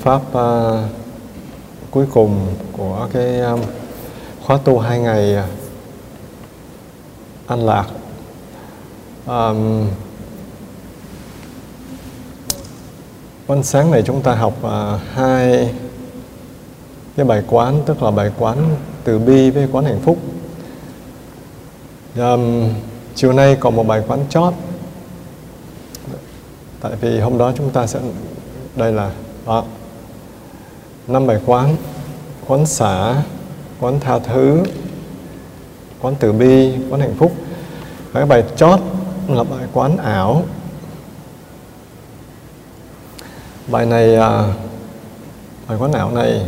pháp uh, cuối cùng của cái um, khóa tu hai ngày à, an lạc. um, Ban sáng này chúng ta học uh, hai cái bài quán tức là bài quán từ bi với quán hạnh phúc. Um, chiều nay còn một bài quán chót tại vì hôm đó chúng ta sẽ đây là đó năm bài quán quán xả, quán tha thứ, quán từ bi, quán hạnh phúc. Và cái bài chót là bài quán ảo. Bài này à, bài quán ảo này,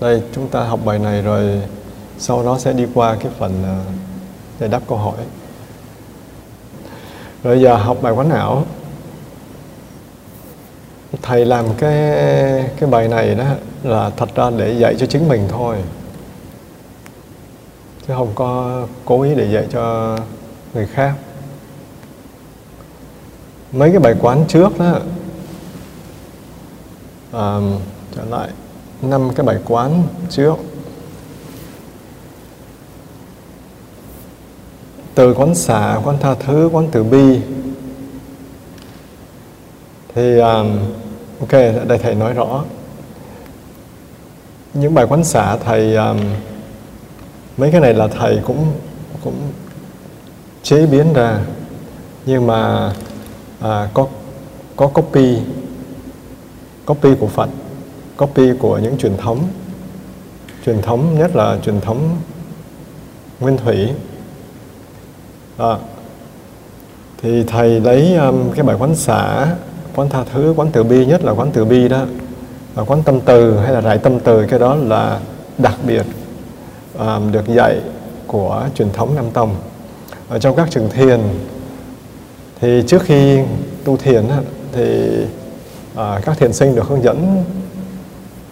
đây chúng ta học bài này rồi, sau đó sẽ đi qua cái phần à, để đáp câu hỏi. Rồi giờ học bài quán ảo thầy làm cái cái bài này đó là thật ra để dạy cho chính mình thôi. Chứ không có cố ý để dạy cho người khác. Mấy cái bài quán trước đó à, trở lại năm cái bài quán trước. Từ quán xả quán tha thứ quán từ bi. Thì um, ok đây thầy nói rõ. Những bài quán xả thầy um, mấy cái này là thầy cũng cũng chế biến ra. Nhưng mà à, có có copy copy của Phật copy của những truyền thống. Truyền thống nhất là truyền thống nguyên thủy. À, thì thầy lấy um, cái bài quán xả quán tha thứ quán từ bi nhất là quán từ bi đó. Và quán tâm từ hay là rải tâm từ cái đó là đặc biệt um, được dạy của truyền thống nam tông. Ở trong các trường thiền thì trước khi tu thiền thì à, các thiền sinh được hướng dẫn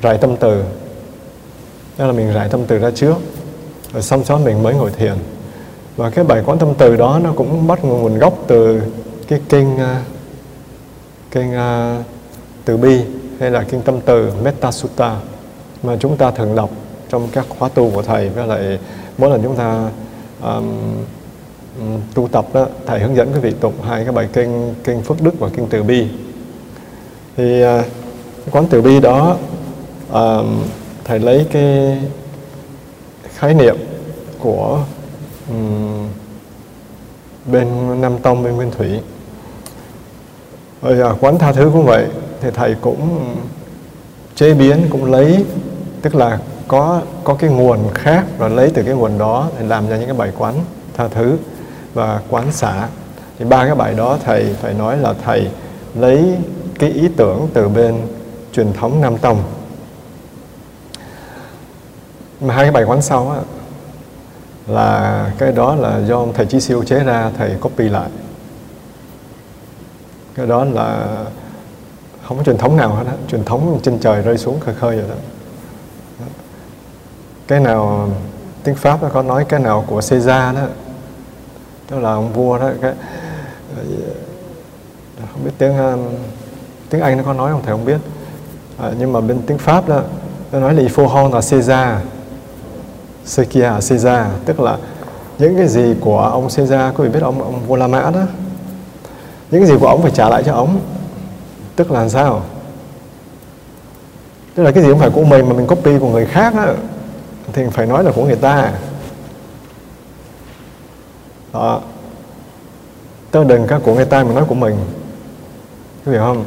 rải tâm từ. Đó là mình rải tâm từ ra trước rồi xong sau mình mới ngồi thiền. Và cái bài quán tâm từ đó nó cũng bắt nguồn gốc từ cái kinh uh, kinh uh, à, từ bi hay là kinh tâm từ Metta Sutta mà chúng ta thường đọc trong các khóa tu của thầy. Với lại mỗi lần chúng ta um, tu tập đó thầy hướng dẫn quý vị tụng hai cái bài kinh kinh phước đức và kinh từ bi. Thì uh, quán từ bi đó uh, thầy lấy cái khái niệm của um, bên Nam Tông bên Nguyên Thủy rồi à, quán tha thứ cũng vậy. Thì thầy cũng chế biến cũng lấy tức là có có cái nguồn khác và lấy từ cái nguồn đó để làm ra những cái bài quán tha thứ và quán xả. Thì ba cái bài đó thầy phải nói là thầy lấy cái ý tưởng từ bên truyền thống Nam Tông. Mà hai cái bài quán sau á, là cái đó là do ông thầy Chí Siêu chế ra thầy copy lại cái đó là không có truyền thống nào hết á. Truyền thống trên trời rơi xuống khơi khơi vậy đó. Cái nào tiếng pháp nó có nói cái nào của Caesar đó đó là ông vua đó cái không biết tiếng um, tiếng Anh nó có nói không thầy không biết. À, nhưng mà bên tiếng Pháp đó nó nói là Ifo Hon là Caesar Sekia Caesar. Tức là những cái gì của ông Caesar quý vị biết ông ông vua La Mã đó những gì của ông phải trả lại cho ông tức là sao? Tức là cái gì không phải của mình mà mình copy của người khác đó, thì phải nói là của người ta. Đó. Tức đừng các của người ta mà nói của mình. Có hiểu không?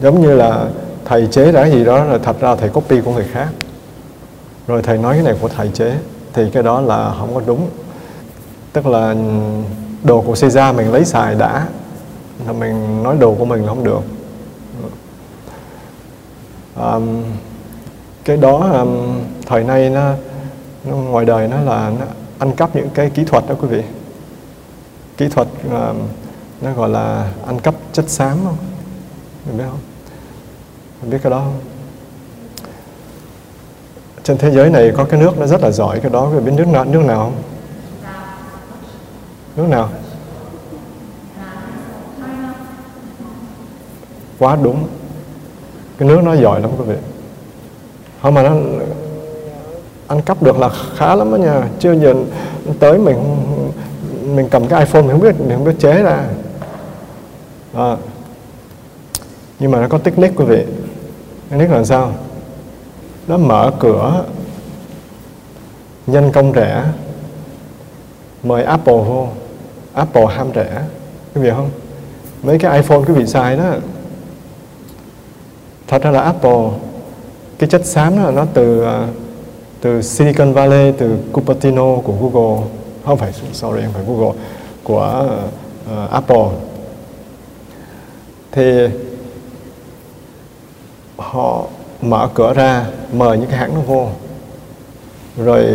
Giống như là thầy chế ra gì đó là thật ra thầy copy của người khác. Rồi thầy nói cái này của thầy chế thì cái đó là không có đúng. Tức là đồ của Caesar mình lấy xài đã là mình nói đồ của mình là không được. Um, cái đó um, thời nay nó, nó ngoài đời nó là nó ăn cắp những cái kỹ thuật đó quý vị. Kỹ thuật um, nó gọi là ăn cắp chất xám không? Mình biết không? Mình biết cái đó không? Trên thế giới này có cái nước nó rất là giỏi cái đó quý vị biết nước nào nước nào không? Nước nào? Quá đúng. Cái nước nó giỏi lắm quý vị. Không, mà nó ăn cắp được là khá lắm đó nha. Chưa giờ tới mình mình cầm cái iPhone mình không biết mình không biết chế ra. À. nhưng mà nó có technique quý vị. Technique là sao? Nó mở cửa. Nhân công rẻ. Mời Apple vô. Apple ham rẻ. Quý vị không? Mấy cái iPhone quý vị xài đó thật ra là Apple cái chất xám đó nó từ ờ, từ Silicon Valley từ Cupertino của Google. Không phải sorry không phải Google của uh, Apple. Thì họ mở cửa ra mời những cái hãng nó vô rồi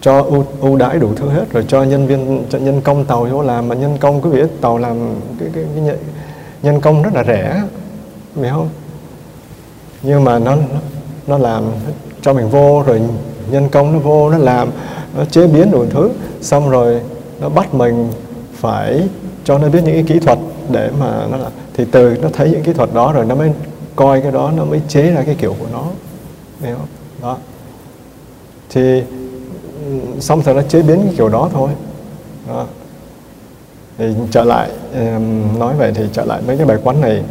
cho ưu, ưu đãi đủ thứ hết rồi cho nhân viên cho nhân công tàu vô làm. Mà nhân công quý vị tàu làm cái, cái, cái nhân công rất là rẻ phải không? Nhưng mà nó nó làm cho mình vô rồi nhân công nó vô, nó làm, nó chế biến đủ thứ. Xong rồi nó bắt mình phải cho nó biết những cái kỹ thuật để mà nó là thì từ nó thấy những kỹ thuật đó rồi nó mới coi cái đó, nó mới chế ra cái kiểu của nó. Hiểu không? Đó. Thì ừ, xong rồi nó chế biến cái kiểu đó thôi. Đó. thì trở lại nói vậy thì trở lại mấy cái bài quán này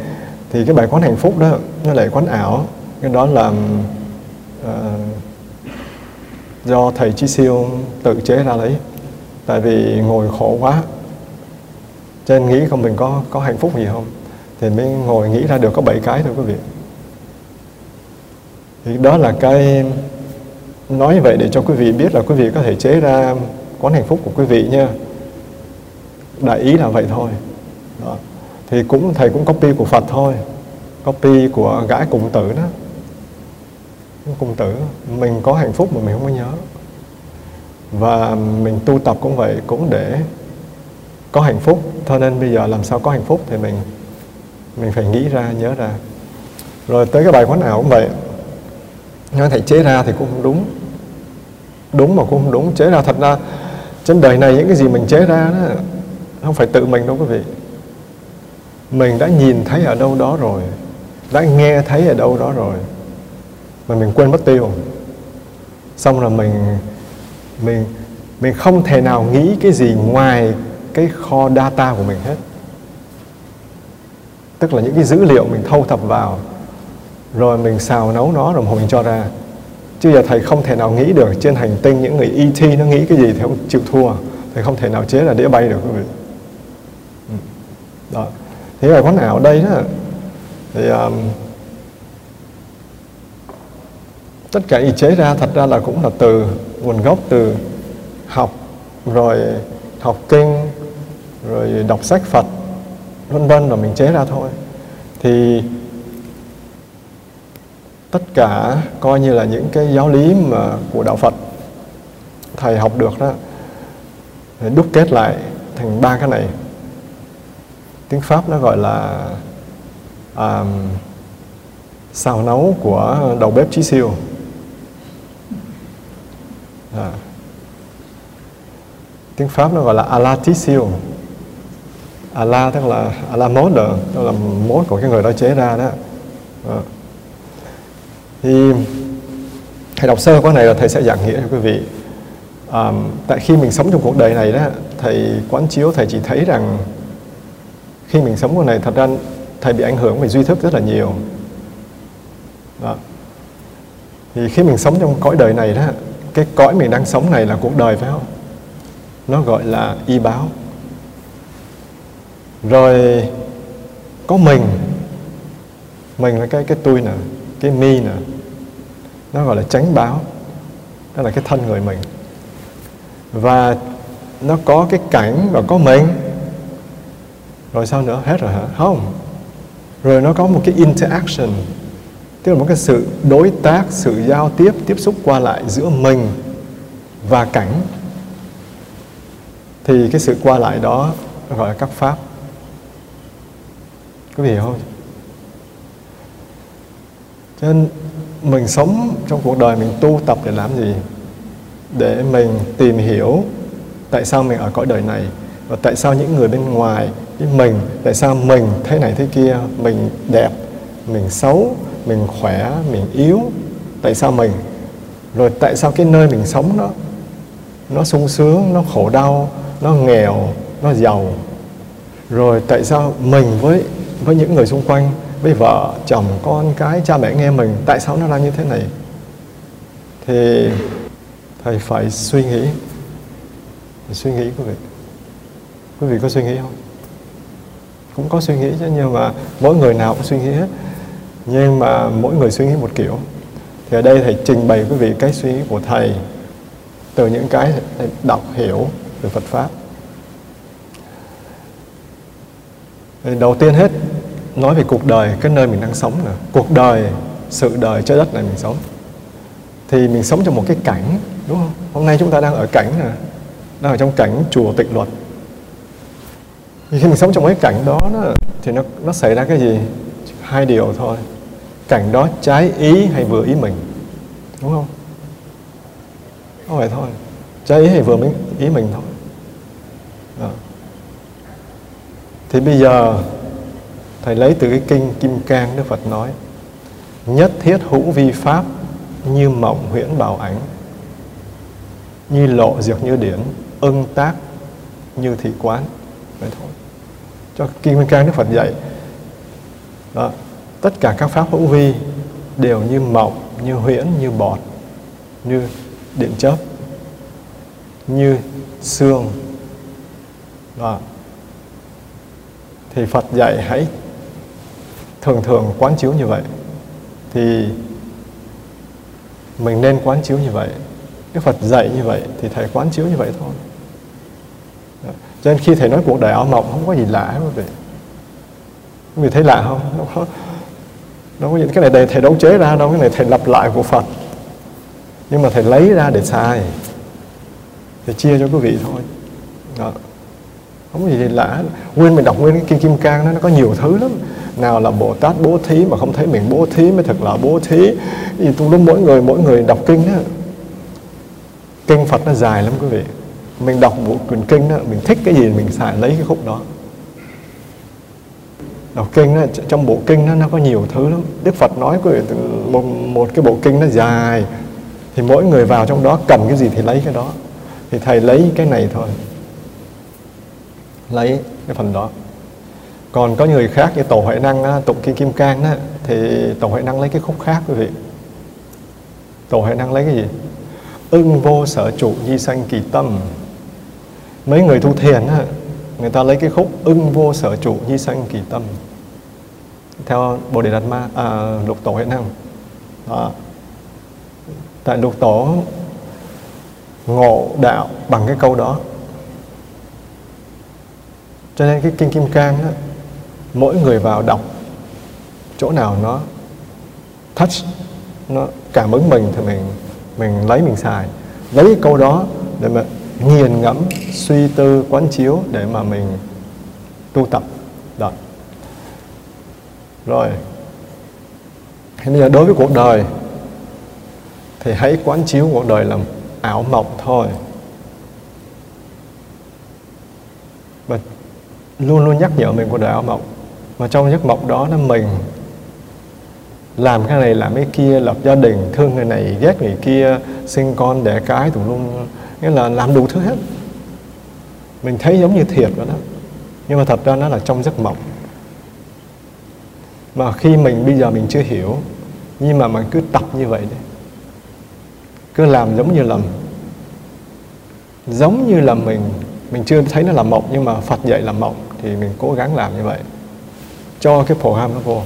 thì cái bài quán hạnh phúc đó nó lại quán ảo. Cái đó là uh, do thầy Chí Siêu tự chế ra lấy tại vì ngồi khổ quá cho nên nghĩ không mình có có hạnh phúc gì không? Thì mới ngồi nghĩ ra được có bảy cái thôi quý vị. Thì đó là cái nói vậy để cho quý vị biết là quý vị có thể chế ra quán hạnh phúc của quý vị nha. Đại ý là vậy thôi. Đó thì cũng, thầy cũng copy của Phật thôi. Copy của gã cùng tử đó. Cùng tử, mình có hạnh phúc mà mình không có nhớ. Và mình tu tập cũng vậy, cũng để có hạnh phúc. Cho nên bây giờ làm sao có hạnh phúc thì mình mình phải nghĩ ra, nhớ ra. Rồi tới cái bài quán ảo cũng vậy. Nói thầy chế ra thì cũng không đúng. Đúng mà cũng không đúng. Chế ra thật ra, trên đời này những cái gì mình chế ra đó, không phải tự mình đâu quý vị mình đã nhìn thấy ở đâu đó rồi. Đã nghe thấy ở đâu đó rồi. Mà mình quên mất tiêu. Xong rồi mình mình mình không thể nào nghĩ cái gì ngoài cái kho data của mình hết. Tức là những cái dữ liệu mình thâu thập vào. Rồi mình xào nấu nó rồi mình cho ra. Chứ giờ thầy không thể nào nghĩ được trên hành tinh những người ET nó nghĩ cái gì thì không chịu thua. Thầy không thể nào chế là đĩa bay được quý vị. Đó thế ở có nào ở đây đó. Thì um, tất cả ý chế ra thật ra là cũng là từ nguồn gốc từ học rồi học kinh rồi đọc sách Phật vân vân rồi mình chế ra thôi. Thì tất cả coi như là những cái giáo lý mà của đạo Phật thầy học được đó đúc kết lại thành ba cái này tiếng Pháp nó gọi là um, xào nấu của đầu bếp Chí Siêu à. tiếng Pháp nó gọi là ala chí siêu Ala tức là Ala mốt đó tức là mốt của cái người đó chế ra đó à. thì thầy đọc sơ qua này là thầy sẽ giảng nghĩa cho quý vị à, tại khi mình sống trong cuộc đời này đó thầy quán chiếu thầy chỉ thấy rằng khi mình sống cuộc này thật ra thầy bị ảnh hưởng về duy thức rất là nhiều. Đó. thì khi mình sống trong cõi đời này đó, cái cõi mình đang sống này là cuộc đời, phải không? Nó gọi là y báo. Rồi có mình. Mình là cái cái tôi nè, cái mi nè. Nó gọi là tránh báo. Đó là cái thân người mình. Và nó có cái cảnh và có mình rồi sao nữa? Hết rồi hả? Không. Rồi nó có một cái interaction, tức là một cái sự đối tác, sự giao tiếp tiếp xúc qua lại giữa mình và cảnh. Thì cái sự qua lại đó gọi là các pháp. Có hiểu không? Cho nên mình sống trong cuộc đời mình tu tập để làm gì? Để mình tìm hiểu tại sao mình ở cõi đời này và tại sao những người bên ngoài cái mình, tại sao mình thế này thế kia? Mình đẹp, mình xấu, mình khỏe, mình yếu. Tại sao mình? Rồi tại sao cái nơi mình sống nó nó sung sướng, nó khổ đau, nó nghèo, nó giàu? Rồi tại sao mình với với những người xung quanh, với vợ, chồng, con cái, cha mẹ nghe mình, tại sao nó ra như thế này? Thì thầy phải suy nghĩ. Phải suy nghĩ quý vị. Quý vị có suy nghĩ không? Cũng có suy nghĩ chứ, nhưng mà mỗi người nào cũng suy nghĩ hết. Nhưng mà mỗi người suy nghĩ một kiểu. Thì ở đây thầy trình bày quý vị cái suy nghĩ của thầy từ những cái thầy đọc, hiểu về Phật pháp. Thì đầu tiên hết, nói về cuộc đời, cái nơi mình đang sống nè. Cuộc đời, sự đời, trái đất này mình sống. Thì mình sống trong một cái cảnh, đúng không? Hôm nay chúng ta đang ở cảnh nè. Đang ở trong cảnh chùa tịnh luật khi mình sống trong cái cảnh đó, đó thì nó nó xảy ra cái gì? Hai điều thôi. Cảnh đó trái ý hay vừa ý mình? Đúng không? Không phải thôi. Trái ý hay vừa ý mình thôi. Đó. thì bây giờ thầy lấy từ cái kinh kim cang đức phật nói nhất thiết hữu vi pháp như mộng huyễn bảo ảnh như lộ diệt như điển ưng tác như thị quán vậy thôi cho kim cang đức phật dạy đó. tất cả các pháp hữu vi đều như mộng như huyễn, như bọt, như điện chớp, như xương đó. thì phật dạy hãy thường thường quán chiếu như vậy thì mình nên quán chiếu như vậy Đức Phật dạy như vậy thì thầy quán chiếu như vậy thôi cho nên khi thầy nói cuộc đời ảo mộng, không có gì lạ quý vị. Quý vị thấy lạ không? Đâu có đâu có gì. Cái này thầy đấu chế ra đâu, cái này thầy lặp lại của Phật. Nhưng mà thầy lấy ra để xài. Thầy chia cho quý vị thôi. Đó. không có gì lạ nguyên mình đọc nguyên cái kim kim cang đó, nó có nhiều thứ lắm. Nào là bồ tát bố thí mà không thấy mình bố thí, mới thật là bố thí. Vì tu lúc mỗi người mỗi người đọc kinh đó. Kinh phật nó dài lắm quý vị mình đọc bộ quyển kinh đó mình thích cái gì mình xài lấy cái khúc đó. Đọc kinh đó, trong bộ kinh đó, nó có nhiều thứ lắm. Đức phật nói quý vị một, một cái bộ kinh nó dài. Thì mỗi người vào trong đó cần cái gì thì lấy cái đó. Thì thầy lấy cái này thôi. Lấy cái phần đó. Còn có người khác như tổ huệ năng á, tụng kinh kim cang á, thì tổ huệ năng lấy cái khúc khác quý vị. Tổ huệ năng lấy cái gì? Ưng vô sở trụ di sanh kỳ tâm mấy người tu thiền á, người ta lấy cái khúc ưng vô sở trụ nhi sanh kỳ tâm. Theo bồ đề đạt ma à, lục tổ hiện năng đó. tại lục tổ ngộ đạo bằng cái câu đó. Cho nên cái kinh kim cang á, mỗi người vào đọc chỗ nào nó touch nó cảm ứng mình thì mình mình lấy mình xài. Lấy cái câu đó để mà nghiền ngẫm, suy tư, quán chiếu để mà mình tu tập. Đó. Rồi. Thế bây giờ đối với cuộc đời, thì hãy quán chiếu cuộc đời là ảo mộng thôi. Và luôn luôn nhắc nhở mình cuộc đời ảo mộng. Mà trong giấc mộng đó là mình làm cái này, làm cái kia, lập gia đình, thương người này, ghét người kia, sinh con, đẻ cái, tùm luôn nghĩa là làm đủ thứ hết. Mình thấy giống như thiệt vậy đó. Nhưng mà thật ra nó là trong giấc mộng. Mà khi mình, bây giờ mình chưa hiểu, nhưng mà mình cứ tập như vậy đi. Cứ làm giống như là giống như là mình mình chưa thấy nó là mộng, nhưng mà Phật dạy là mộng, thì mình cố gắng làm như vậy. Cho cái phổ ham nó vô.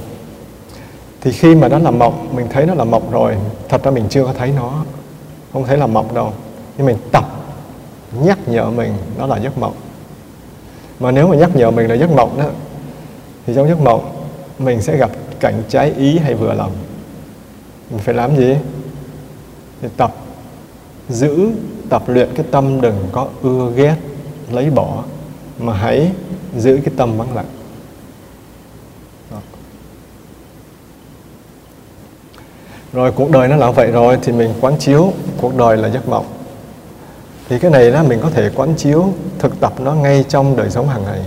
Thì khi mà nó là mộng, mình thấy nó là mộng rồi, thật ra mình chưa có thấy nó. Không thấy là mộng đâu nhưng mình tập nhắc nhở mình đó là giấc mộng. Mà nếu mà nhắc nhở mình là giấc mộng đó, thì trong giấc mộng mình sẽ gặp cảnh trái ý hay vừa lòng. Mình phải làm gì? Thì tập, giữ, tập luyện cái tâm đừng có ưa ghét, lấy bỏ, mà hãy giữ cái tâm vắng lặng. Rồi, cuộc đời nó là vậy rồi, thì mình quán chiếu cuộc đời là giấc mộng thì cái này đó mình có thể quán chiếu thực tập nó ngay trong đời sống hàng ngày.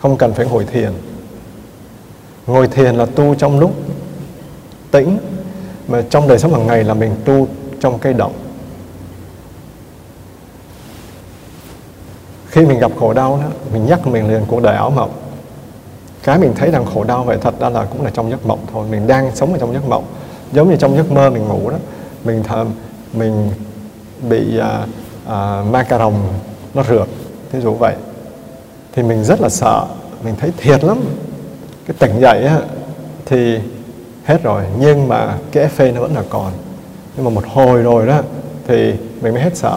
Không cần phải ngồi thiền. Ngồi thiền là tu trong lúc tĩnh mà trong đời sống hàng ngày là mình tu trong cây động. Khi mình gặp khổ đau đó mình nhắc mình liền cuộc đời ảo mộng. Cái mình thấy rằng khổ đau vậy thật ra là cũng là trong giấc mộng thôi. Mình đang sống ở trong giấc mộng. Giống như trong giấc mơ mình ngủ đó mình thầm mình bị uh, à, cà rồng nó rượt. Thí dụ vậy thì mình rất là sợ. Mình thấy thiệt lắm. Cái tỉnh dậy á, thì hết rồi. Nhưng mà cái phê nó vẫn là còn. Nhưng mà một hồi rồi đó thì mình mới hết sợ.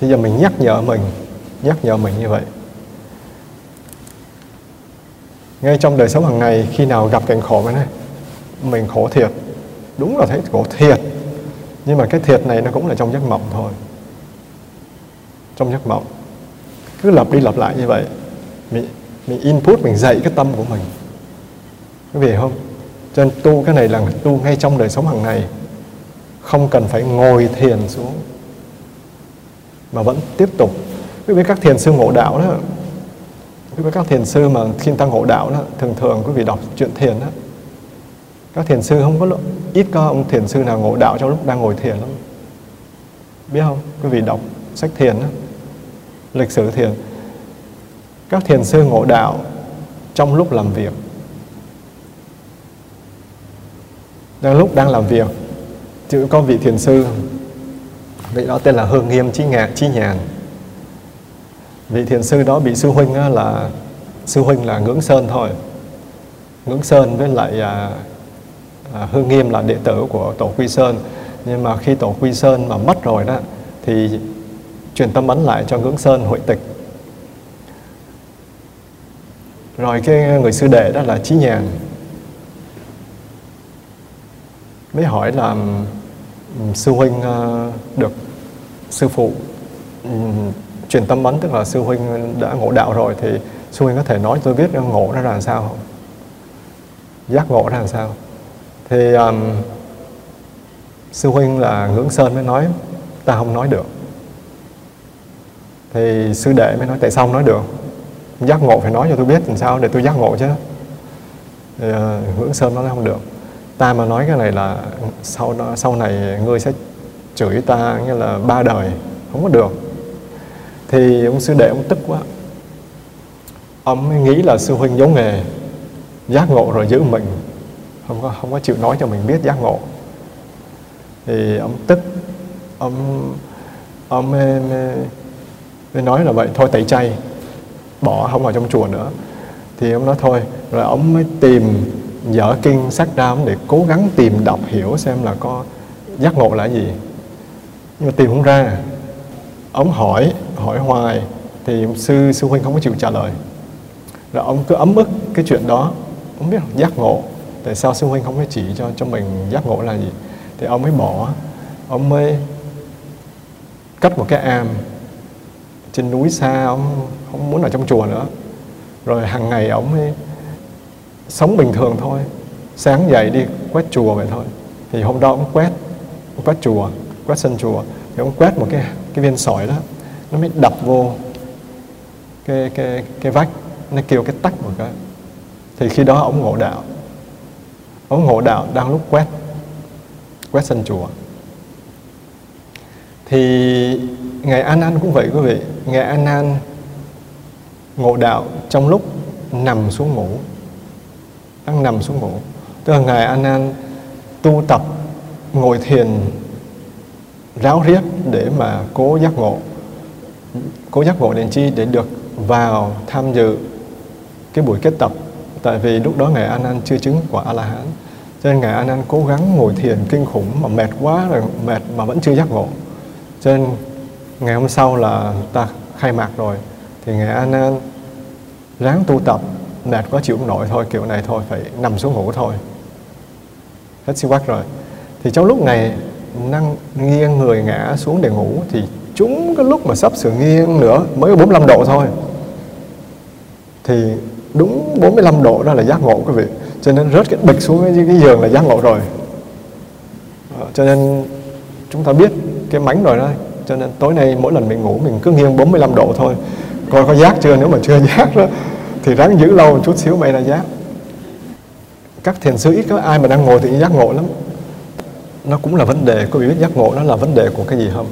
Thì giờ mình nhắc nhở mình nhắc nhở mình như vậy. Ngay trong đời sống hàng ngày khi nào gặp cảnh khổ này mình khổ thiệt. Đúng là thấy khổ thiệt. Nhưng mà cái thiệt này nó cũng là trong giấc mộng thôi trong giấc mộng. Cứ lặp đi lặp lại như vậy mình, mình input mình dạy cái tâm của mình. Quý vị không? Cho nên tu cái này là tu ngay trong đời sống hàng ngày. Không cần phải ngồi thiền xuống. Mà vẫn tiếp tục. Quý vị các thiền sư ngộ đạo đó quý vị các thiền sư mà khi người ta ngộ đạo đó thường thường quý vị đọc chuyện thiền đó các thiền sư không có ít có ông thiền sư nào ngộ đạo trong lúc đang ngồi thiền lắm. Biết không? Quý vị đọc sách thiền đó lịch sử thiền. Các thiền sư ngộ đạo trong lúc làm việc. Đang lúc đang làm việc chữ có vị thiền sư vị đó tên là hương nghiêm trí ngạc trí nhàn. Vị thiền sư đó bị sư huynh là sư huynh là ngưỡng sơn thôi. Ngưỡng sơn với lại à, à, hương nghiêm là đệ tử của tổ quy sơn. Nhưng mà khi tổ quy sơn mà mất rồi đó thì truyền tâm ấn lại cho ngưỡng sơn hội tịch. Rồi cái người sư đệ đó là trí nhàn mới hỏi là ừ, sư huynh ờ, được sư phụ ừ, truyền tâm ấn tức là sư huynh đã ngộ đạo rồi thì sư huynh có thể nói tôi biết ngộ ra là sao không? Giác ngộ ra làm sao? Thì um, sư huynh là ngưỡng sơn mới nói ta không nói được thì sư đệ mới nói tại sao không nói được? Giác ngộ phải nói cho tôi biết làm sao để tôi giác ngộ chứ. Thì, uh, hướng sơn nó không được. Ta mà nói cái này là sau đó, sau này ngươi sẽ chửi ta như là ba đời không có được. Thì ông sư đệ ông tức quá. Ông mới nghĩ là sư huynh giấu nghề giác ngộ rồi giữ mình không có không có chịu nói cho mình biết giác ngộ. Thì ông tức ông ông mới, nói là vậy thôi tẩy chay bỏ không vào trong chùa nữa. Thì ông nói thôi rồi ông mới tìm dở kinh sách ra để cố gắng tìm đọc hiểu xem là có giác ngộ là gì. Nhưng mà tìm không ra. Ông hỏi hỏi hoài thì sư sư huynh không có chịu trả lời. Rồi ông cứ ấm ức cái chuyện đó. Ông biết giác ngộ tại sao sư huynh không có chỉ cho cho mình giác ngộ là gì? Thì ông mới bỏ ông mới cắt một cái am trên núi xa, ông không muốn ở trong chùa nữa. Rồi hàng ngày ông ấy sống bình thường thôi. Sáng dậy đi quét chùa vậy thôi. Thì hôm đó ông quét ông quét chùa, quét sân chùa. Thì ông quét một cái cái viên sỏi đó, nó mới đập vô cái cái cái vách. Nó kêu cái tắc một cái. Thì khi đó ông ngộ đạo. Ông ngộ đạo đang lúc quét quét sân chùa. Thì ngài an an cũng vậy quý vị. Ngài an an ngộ đạo trong lúc nằm xuống ngủ. Đang nằm xuống ngủ. Tức là ngài an an tu tập, ngồi thiền, ráo riết để mà cố giác ngộ. Cố giác ngộ đến chi? Để được vào tham dự cái buổi kết tập. Tại vì lúc đó ngài an an chưa chứng quả a la hán cho nên ngài an an cố gắng ngồi thiền kinh khủng mà mệt quá rồi, mệt mà vẫn chưa giác ngộ. Cho nên ngày hôm sau là ta khai mạc rồi. Thì ngã an ráng tu tập mệt quá chịu không nổi thôi kiểu này thôi phải nằm xuống ngủ thôi. Hết siêu quắc rồi. Thì trong lúc này năng nghiêng người ngã xuống để ngủ thì chúng cái lúc mà sắp sửa nghiêng nữa mới 45 độ thôi. Thì đúng 45 độ đó là giác ngộ quý vị. Cho nên rớt cái bịch xuống cái, cái giường là giác ngộ rồi. Ờ, cho nên chúng ta biết cái mánh rồi đó cho nên tối nay mỗi lần mình ngủ mình cứ nghiêng 45 độ thôi. Coi có giác chưa? Nếu mà chưa giác đó, thì ráng giữ lâu một chút xíu may là giác. Các thiền sư ít có ai mà đang ngồi thì giác ngộ lắm. Nó cũng là vấn đề, có biết giác ngộ nó là vấn đề của cái gì không?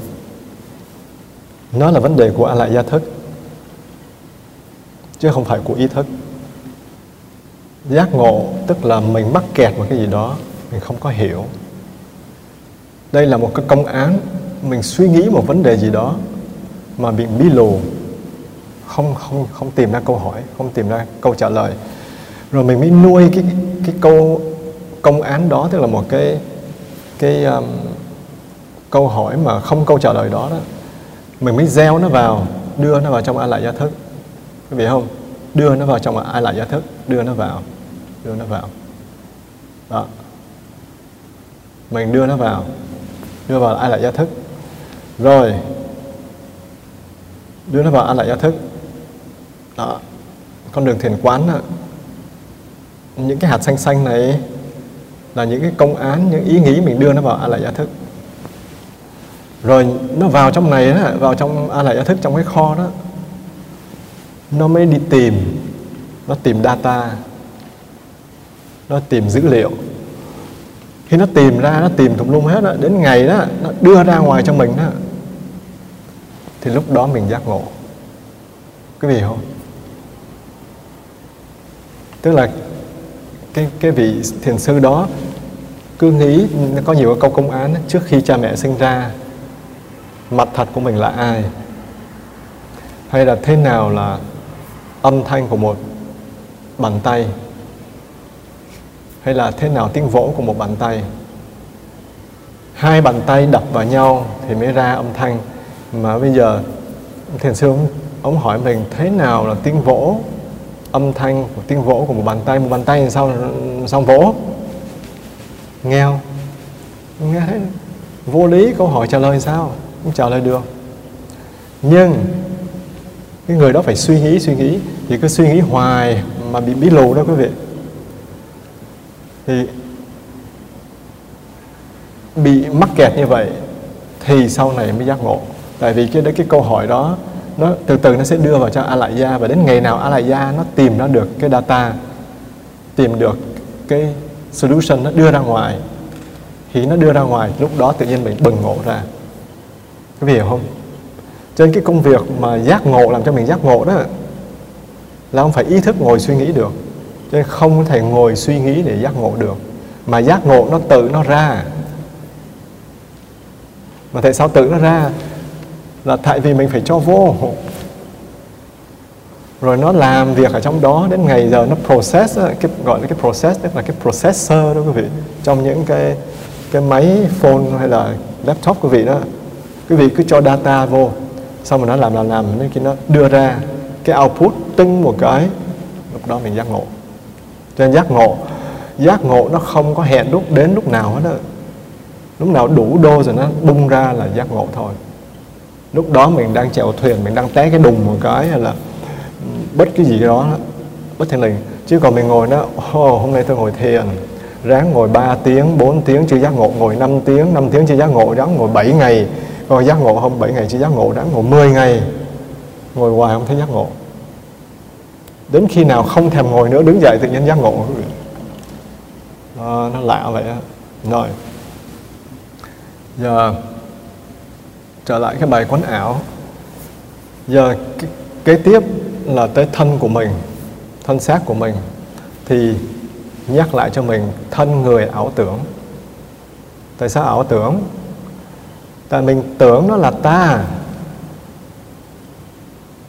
Nó là vấn đề của a lại gia thức chứ không phải của ý thức. Giác ngộ tức là mình mắc kẹt vào cái gì đó mình không có hiểu. Đây là một cái công án mình suy nghĩ một vấn đề gì đó mà bị bí lù không không không tìm ra câu hỏi không tìm ra câu trả lời. Rồi mình mới nuôi cái cái câu công án đó tức là một cái cái um, câu hỏi mà không câu trả lời đó đó. Mình mới gieo nó vào đưa nó vào trong a lại gia thức. Quý vị không? Đưa nó vào trong a lại gia thức đưa nó vào đưa nó vào. Đó. Mình đưa nó vào đưa vào a lại gia thức rồi. Đưa nó vào ai lại gia thức. Đó. Con đường thiền quán đó. những cái hạt xanh xanh này là những cái công án những ý nghĩ mình đưa nó vào a lại gia thức. Rồi nó vào trong này đó vào trong a lại gia thức trong cái kho đó. Nó mới đi tìm. Nó tìm data. Nó tìm dữ liệu. Khi nó tìm ra nó tìm tùm lum hết đó, đến ngày đó nó đưa ra ngoài cho mình đó thì lúc đó mình giác ngộ. Cái gì không? Tức là cái cái vị thiền sư đó cứ nghĩ có nhiều câu công án trước khi cha mẹ sinh ra, mặt thật của mình là ai? Hay là thế nào là âm thanh của một bàn tay? Hay là thế nào tiếng vỗ của một bàn tay? Hai bàn tay đập vào nhau thì mới ra âm thanh mà bây giờ thiền sư ông, ông hỏi mình thế nào là tiếng vỗ âm thanh của tiếng vỗ của một bàn tay một bàn tay sau sao vỗ? Nghe không? Nghe thấy vô lý câu hỏi trả lời sao? Không trả lời được. Nhưng cái người đó phải suy nghĩ suy nghĩ. Thì cứ suy nghĩ hoài mà bị bí lù đó quý vị. Thì bị mắc kẹt như vậy thì sau này mới giác ngộ tại vì cái đấy cái câu hỏi đó, nó từ từ nó sẽ đưa vào cho alaya và đến ngày nào alaya nó tìm ra được cái data, tìm được cái solution nó đưa ra ngoài. Thì nó đưa ra ngoài, lúc đó tự nhiên mình bừng ngộ ra. Có hiểu không? Cho nên cái công việc mà giác ngộ, làm cho mình giác ngộ đó, là không phải ý thức ngồi suy nghĩ được. Cho nên không thể ngồi suy nghĩ để giác ngộ được. Mà giác ngộ nó tự nó ra. Mà tại sao tự nó ra? Là tại vì mình phải cho vô rồi nó làm việc ở trong đó đến ngày giờ nó process cái gọi là cái process, tức là cái processor đó quý vị. Trong những cái cái máy phone hay là laptop quý vị đó. Quý vị cứ cho data vô, xong rồi nó làm làm làm, đến khi nó đưa ra cái output tưng một cái, lúc đó mình giác ngộ. Cho nên giác ngộ giác ngộ nó không có hẹn lúc đến lúc nào hết đó lúc nào đủ đô rồi nó bung ra là giác ngộ thôi lúc đó mình đang chèo thuyền mình đang té cái đùng một cái hay là bất cái gì đó bất thình lình. Chứ còn mình ngồi nó oh, hôm nay tôi ngồi thiền ráng ngồi 3 tiếng 4 tiếng chưa giác ngộ ngồi 5 tiếng 5 tiếng chưa giác ngộ ráng ngồi 7 ngày. Ngồi giác ngộ không 7 ngày chưa giác ngộ ráng ngồi 10 ngày. Ngồi hoài không thấy giác ngộ. Đến khi nào không thèm ngồi nữa đứng dậy tự nhiên giác ngộ. Quý nó lạ vậy đó. rồi. Giờ yeah trở lại cái bài quán ảo. Giờ kế tiếp là tới thân của mình, thân xác của mình, thì nhắc lại cho mình thân người ảo tưởng. Tại sao ảo tưởng? Tại mình tưởng nó là ta.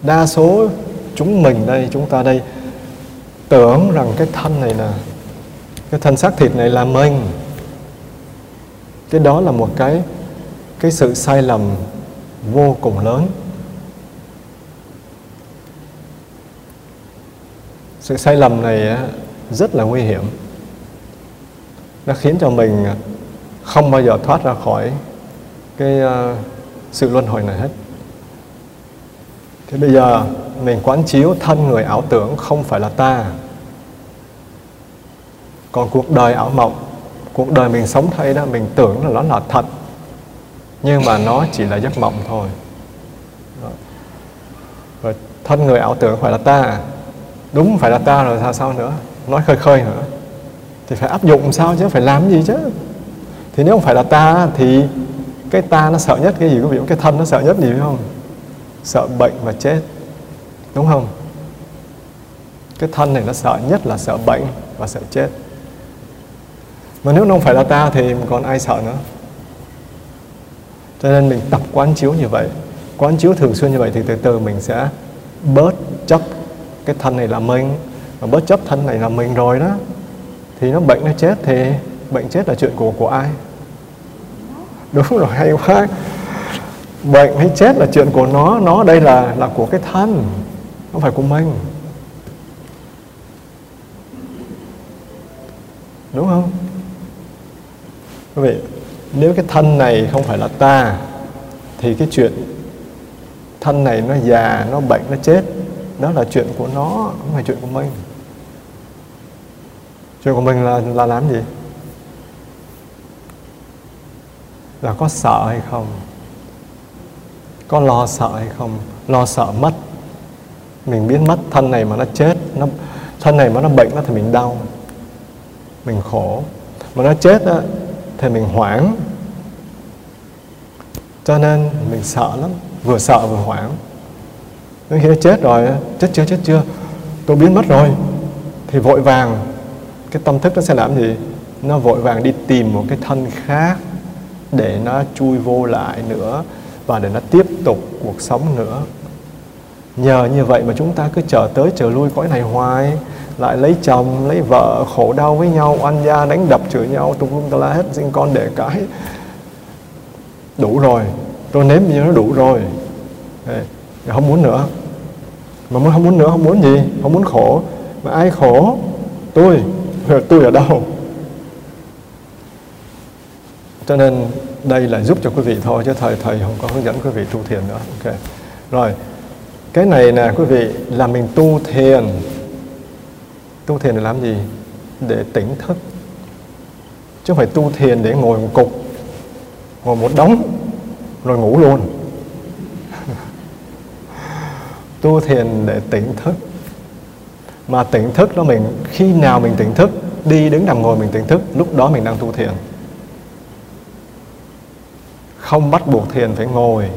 Đa số chúng mình đây, chúng ta đây tưởng rằng cái thân này là, cái thân xác thịt này là mình. Cái đó là một cái cái sự sai lầm vô cùng lớn. Sự sai lầm này rất là nguy hiểm. Nó khiến cho mình không bao giờ thoát ra khỏi cái ờ, sự luân hồi này hết. Thế bây giờ mình quán chiếu thân người ảo tưởng không phải là ta, còn cuộc đời ảo mộng, cuộc đời mình sống thấy đó, mình tưởng là nó là thật nhưng mà nó chỉ là giấc mộng thôi. Rồi thân người ảo tưởng phải là ta. Đúng phải là ta rồi, sao sao nữa? Nói khơi khơi nữa. Thì phải áp dụng sao chứ? Phải làm gì chứ? Thì nếu không phải là ta thì cái ta nó sợ nhất cái gì, quý vị? Cái thân nó sợ nhất gì, phải không? Sợ bệnh và chết. Đúng không? Cái thân này nó sợ nhất là sợ bệnh và sợ chết. Mà nếu nó không phải là ta thì còn ai sợ nữa? Cho nên mình tập quán chiếu như vậy. Quán chiếu thường xuyên như vậy thì từ từ mình sẽ bớt chấp cái thân này là mình. Và bớt chấp thân này là mình rồi đó, thì nó bệnh nó chết thì bệnh chết là chuyện của của ai? Đúng rồi, hay quá. Bệnh hay chết là chuyện của nó nó đây là là của cái thân, không phải của mình. Đúng không? Quý vị nếu cái thân này không phải là ta, thì cái chuyện thân này nó già, nó bệnh, nó chết, đó là chuyện của nó, không phải chuyện của mình. Chuyện của mình là là làm gì? Là có sợ hay không? Có lo sợ hay không? Lo sợ mất. Mình biết mất thân này mà nó chết, nó, thân này mà nó bệnh, nó thì mình đau, mình khổ. Mà nó chết thì mình hoảng. Cho nên mình sợ lắm, vừa sợ vừa hoảng. Đến khi nó chết rồi, chết chưa chết chưa? Tôi biến mất rồi. Thì vội vàng, cái tâm thức nó sẽ làm gì? Nó vội vàng đi tìm một cái thân khác để nó chui vô lại nữa và để nó tiếp tục cuộc sống nữa. Nhờ như vậy mà chúng ta cứ chờ tới, chờ lui cõi này hoài lại lấy chồng, lấy vợ, khổ đau với nhau, oan gia đánh đập chửi nhau, tung lung ta la hết sinh con để cái. Đủ rồi, tôi nếm như nó đủ rồi. Không muốn nữa. Mà muốn không muốn nữa, không muốn gì, không muốn khổ. Mà ai khổ? Tôi. Tôi ở đâu? Cho nên đây là giúp cho quý vị thôi, chứ thầy thầy không có hướng dẫn quý vị tu thiền nữa. Ok. Rồi, cái này nè, quý vị, là mình tu thiền tu thiền để làm gì? Để tỉnh thức. Chứ không phải tu thiền để ngồi một cục, ngồi một đống, rồi ngủ luôn. Tu thiền để tỉnh thức. Mà tỉnh thức đó mình, khi nào mình tỉnh thức, đi đứng nằm ngồi mình tỉnh thức, lúc đó mình đang tu thiền. Không bắt buộc thiền phải ngồi.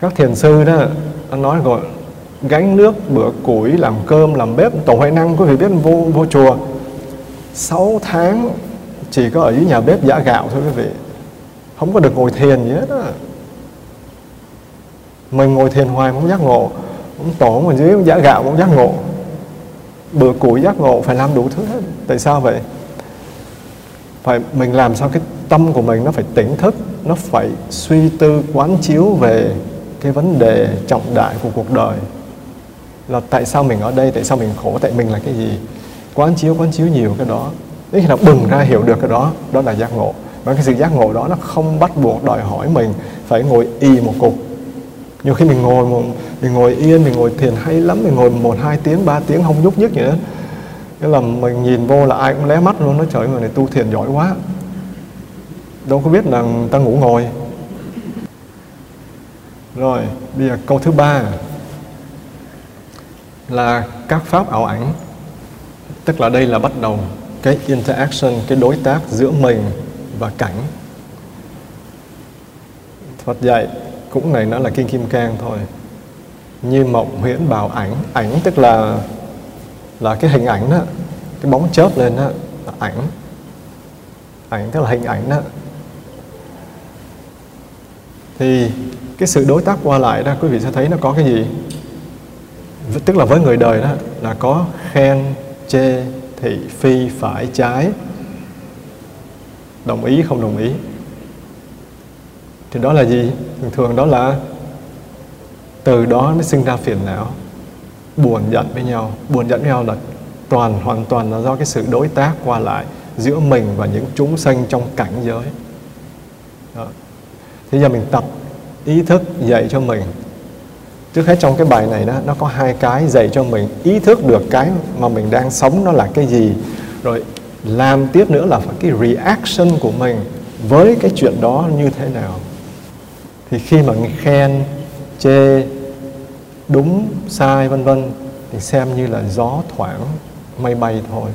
Các thiền sư đó anh nói gọi, gánh nước, bữa củi, làm cơm, làm bếp, tổ huệ năng có vị biết vô vô chùa 6 tháng chỉ có ở dưới nhà bếp giả gạo thôi quý vị. Không có được ngồi thiền gì hết á. Mình ngồi thiền hoài không giác ngộ. Ông tổ mà dưới giả gạo cũng giác ngộ. Bữa củi giác ngộ phải làm đủ thứ hết. Tại sao vậy? Phải, mình làm sao cái tâm của mình nó phải tỉnh thức, nó phải suy tư, quán chiếu về cái vấn đề trọng đại của cuộc đời là tại sao mình ở đây tại sao mình khổ tại mình là cái gì? Quán chiếu quán chiếu nhiều cái đó. Đến khi nào bừng ra hiểu được cái đó đó là giác ngộ. Và cái sự giác ngộ đó nó không bắt buộc đòi hỏi mình phải ngồi y một cục. Nhiều khi mình ngồi một, mình ngồi yên mình ngồi thiền hay lắm mình ngồi một hai tiếng ba tiếng không nhúc nhích gì nữa Thế là mình nhìn vô là ai cũng lé mắt luôn nói trời người này tu thiền giỏi quá. Đâu có biết là ta ngủ ngồi rồi, bây giờ câu thứ ba là các pháp ảo ảnh. Tức là đây là bắt đầu cái interaction, cái đối tác giữa mình và cảnh. Phật dạy cũng này nó là kinh kim cang thôi. Như mộng huyễn bảo ảnh. Ảnh tức là là cái hình ảnh đó, cái bóng chớp lên đó, là ảnh. Ảnh tức là hình ảnh đó. Thì cái sự đối tác qua lại đó, quý vị sẽ thấy nó có cái gì? Tức là với người đời đó, là có khen, chê, thị, phi, phải, trái. Đồng ý, không đồng ý. Thì đó là gì? Thường thường đó là từ đó mới sinh ra phiền não, buồn giận với nhau. Buồn giận với nhau là toàn, hoàn toàn là do cái sự đối tác qua lại giữa mình và những chúng sanh trong cảnh giới. Đó. thế giờ mình tập ý thức dạy cho mình. Trước hết trong cái bài này đó, nó có hai cái dạy cho mình. Ý thức được cái mà mình đang sống nó là cái gì, rồi làm tiếp nữa là phải cái reaction của mình với cái chuyện đó như thế nào. Thì khi mà khen, chê, đúng, sai, vân vân, thì xem như là gió thoảng mây bay thôi.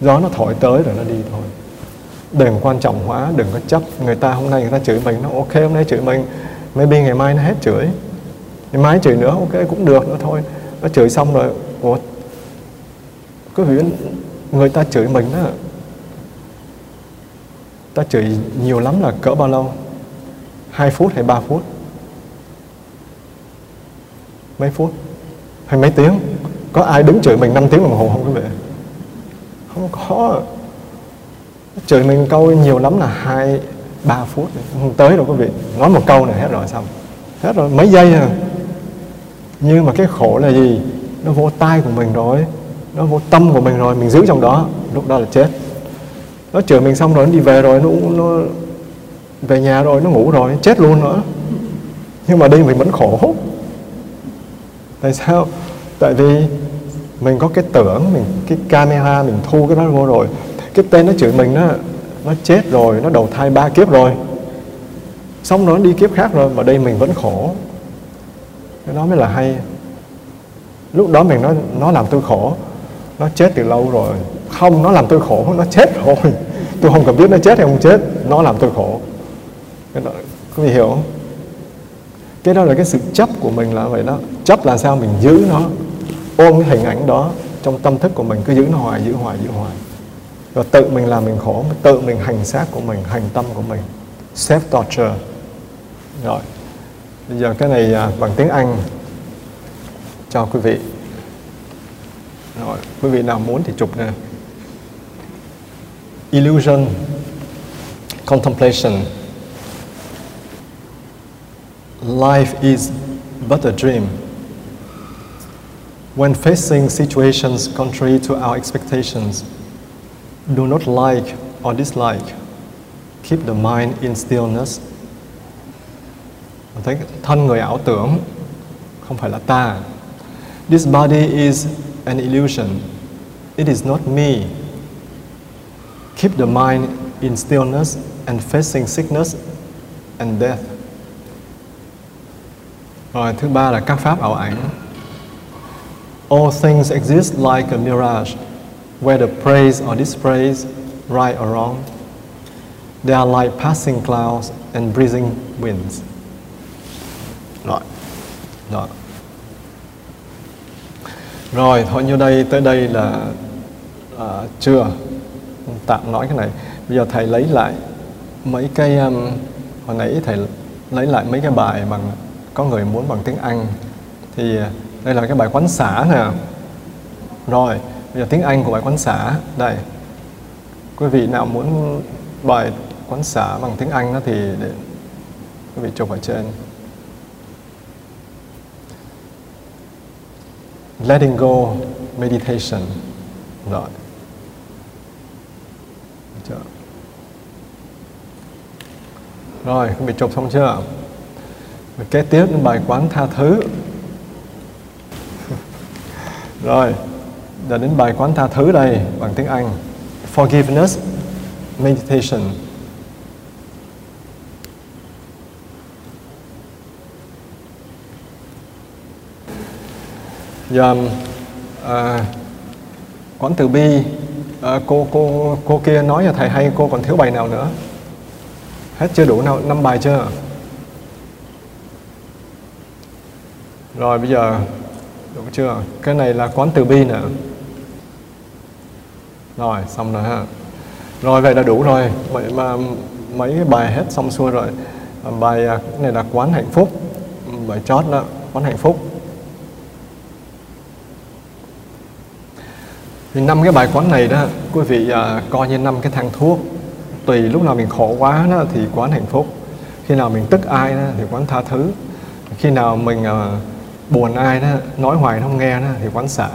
Gió nó thổi tới rồi nó đi thôi đừng quan trọng hóa đừng có chấp. Người ta hôm nay người ta chửi mình, nó ok, hôm nay chửi mình. Maybe ngày mai nó hết chửi. Ngày mai chửi nữa, ok, cũng được nữa thôi. Nó chửi xong rồi, ủa, có hiểu người ta chửi mình đó ta chửi nhiều lắm là cỡ bao lâu? 2 phút hay 3 phút? Mấy phút? Hay mấy tiếng? Có ai đứng chửi mình 5 tiếng đồng hồ không quý vị? Không có chửi mình câu nhiều lắm là hai, ba phút. Không tới đâu quý vị, nói một câu này hết rồi xong. Hết rồi, mấy giây à? Nhưng mà cái khổ là gì? Nó vô tai của mình rồi. Nó vô tâm của mình rồi, mình giữ trong đó. Lúc đó là chết. Nó chửi mình xong rồi, nó đi về rồi, nó nó về nhà rồi, nó ngủ rồi, chết luôn nữa. Nhưng mà đi mình vẫn khổ tại sao? Tại vì mình có cái tưởng, mình, cái camera mình thu cái đó vô rồi cái tên nó chửi mình nó nó chết rồi, nó đầu thai ba kiếp rồi. Xong nó đi kiếp khác rồi, mà đây mình vẫn khổ. Cái đó mới là hay. Lúc đó mình nói, nó làm tôi khổ. Nó chết từ lâu rồi. Không, nó làm tôi khổ, nó chết rồi. Tôi không cần biết nó chết hay không chết, nó làm tôi khổ. Cái đó có gì hiểu không? Cái đó là cái sự chấp của mình là vậy đó. Chấp là sao mình giữ nó, ôm cái hình ảnh đó trong tâm thức của mình, cứ giữ nó hoài, giữ hoài giữ hoài rồi tự mình làm mình khổ, tự mình hành xác của mình, hành tâm của mình. Self torture. Rồi. Bây giờ cái này à, bằng tiếng Anh. Cho quý vị. Rồi, quý vị nào muốn thì chụp nè. Illusion. Contemplation. Life is but a dream. When facing situations contrary to our expectations do not like or dislike. Keep the mind in stillness. Thấy thân người ảo tưởng không phải là ta. This body is an illusion. It is not me. Keep the mind in stillness and facing sickness and death. Rồi thứ ba là các pháp ảo ảnh. All things exist like a mirage whether praise or dispraise, right or wrong. They are like passing clouds and breezing winds. Rồi. Rồi. Rồi, thôi như đây tới đây là à, chưa tạm nói cái này. Bây giờ thầy lấy lại mấy cái um, hồi nãy thầy lấy lại mấy cái bài bằng có người muốn bằng tiếng Anh thì à, đây là cái bài quán xả nè. Rồi, Bây giờ tiếng Anh của bài quán xả đây. Quý vị nào muốn bài quán xả bằng tiếng Anh đó thì để quý vị chụp ở trên. Letting go meditation. Rồi. Rồi, quý vị chụp xong chưa? Rồi kế tiếp đến bài quán tha thứ. Rồi, đã đến bài quán tha thứ đây bằng tiếng Anh. Forgiveness Meditation. Giờ à, quán từ bi à, cô cô cô kia nói là thầy hay cô còn thiếu bài nào nữa hết chưa đủ nào năm bài chưa rồi bây giờ đủ chưa cái này là quán từ bi nè rồi xong rồi ha. Rồi vậy là đủ rồi. Vậy mà mấy cái bài hết xong xuôi rồi. Bài à, cái này là quán hạnh phúc. Bài chót đó quán hạnh phúc. Thì năm cái bài quán này đó quý vị à, coi như năm cái thang thuốc. Tùy lúc nào mình khổ quá đó thì quán hạnh phúc. Khi nào mình tức ai đó thì quán tha thứ. Khi nào mình à, buồn ai đó nói hoài không nghe đó thì quán xả.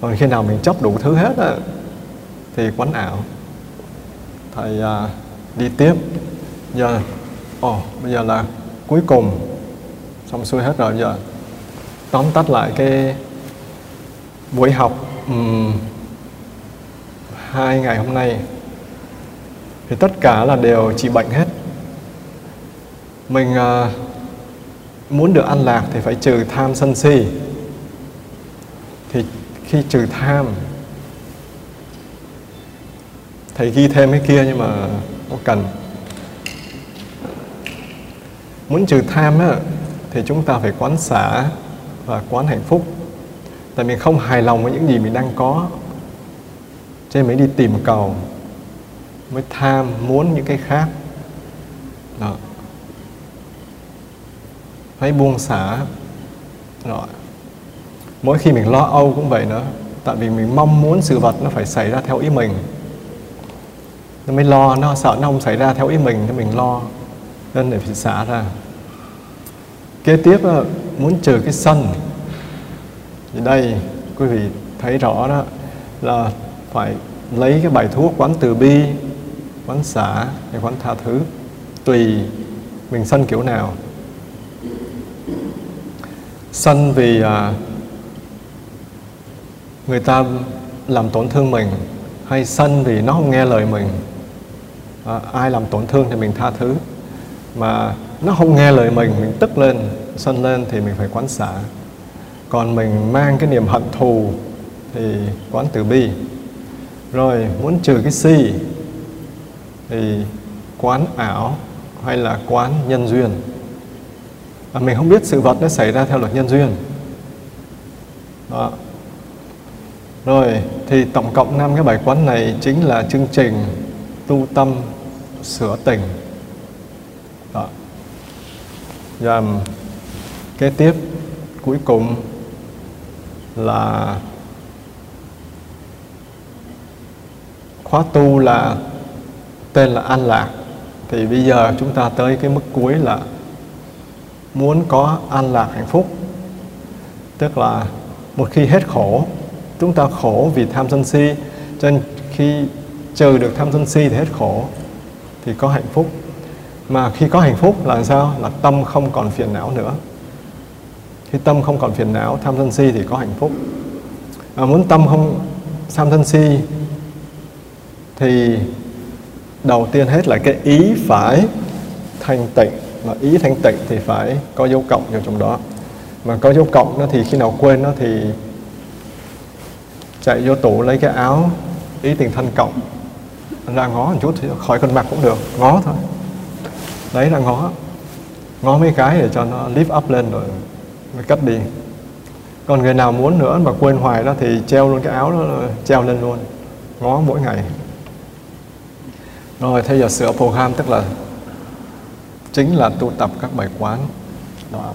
Còn khi nào mình chấp đủ thứ hết đó, thì quán ảo. Thầy à, đi tiếp. Giờ ồ oh, bây giờ là cuối cùng. Xong xuôi hết rồi giờ tóm tắt lại cái buổi học um, hai ngày hôm nay. Thì tất cả là đều trị bệnh hết. Mình uh, muốn được an lạc thì phải trừ tham sân si. Thì khi trừ tham thầy ghi thêm cái kia nhưng mà có cần. Muốn trừ tham á, thì chúng ta phải quán xả và quán hạnh phúc. Tại mình không hài lòng với những gì mình đang có. Cho nên mới đi tìm cầu mới tham muốn những cái khác. Đó. Phải buông xả. Rồi mỗi khi mình lo âu cũng vậy nữa. Tại vì mình mong muốn sự vật nó phải xảy ra theo ý mình nó mới lo nó sợ nó không xảy ra theo ý mình thì mình lo. Nên để phải xả ra. Kế tiếp muốn trừ cái sân. Thì đây quý vị thấy rõ đó là phải lấy cái bài thuốc quán từ bi quán xả hay quán tha thứ tùy mình sân kiểu nào. Sân vì à, người ta làm tổn thương mình hay sân vì nó không nghe lời mình à, ai làm tổn thương thì mình tha thứ. Mà nó không nghe lời mình mình tức lên sân lên thì mình phải quán xả. Còn mình mang cái niềm hận thù thì quán từ bi. Rồi muốn trừ cái si thì quán ảo hay là quán nhân duyên? À, mình không biết sự vật nó xảy ra theo luật nhân duyên. Đó. Rồi thì tổng cộng năm cái bài quán này chính là chương trình tu tâm sửa tình. Đó. Và um, kế tiếp, cuối cùng là khóa tu là tên là an lạc. Thì bây giờ chúng ta tới cái mức cuối là muốn có an lạc hạnh phúc. Tức là một khi hết khổ, chúng ta khổ vì tham sân si. Cho nên khi trừ được tham sân si thì hết khổ thì có hạnh phúc. Mà khi có hạnh phúc là sao? Là tâm không còn phiền não nữa. Khi tâm không còn phiền não tham sân si thì có hạnh phúc. À, muốn tâm không tham sân si thì đầu tiên hết là cái ý phải thanh tịnh. Mà ý thanh tịnh thì phải có dấu cộng vào trong đó. Mà có dấu cộng nó thì khi nào quên nó thì chạy vô tủ lấy cái áo ý tiền thanh cộng ra ngó một chút thì khỏi cần mặc cũng được. Ngó thôi. Đấy là ngó. Ngó mấy cái để cho nó lift up lên rồi mới cất đi. Còn người nào muốn nữa mà quên hoài đó thì treo luôn cái áo đó treo lên luôn. Ngó mỗi ngày. Rồi thế giờ sửa program tức là chính là tu tập các bài quán. Đó.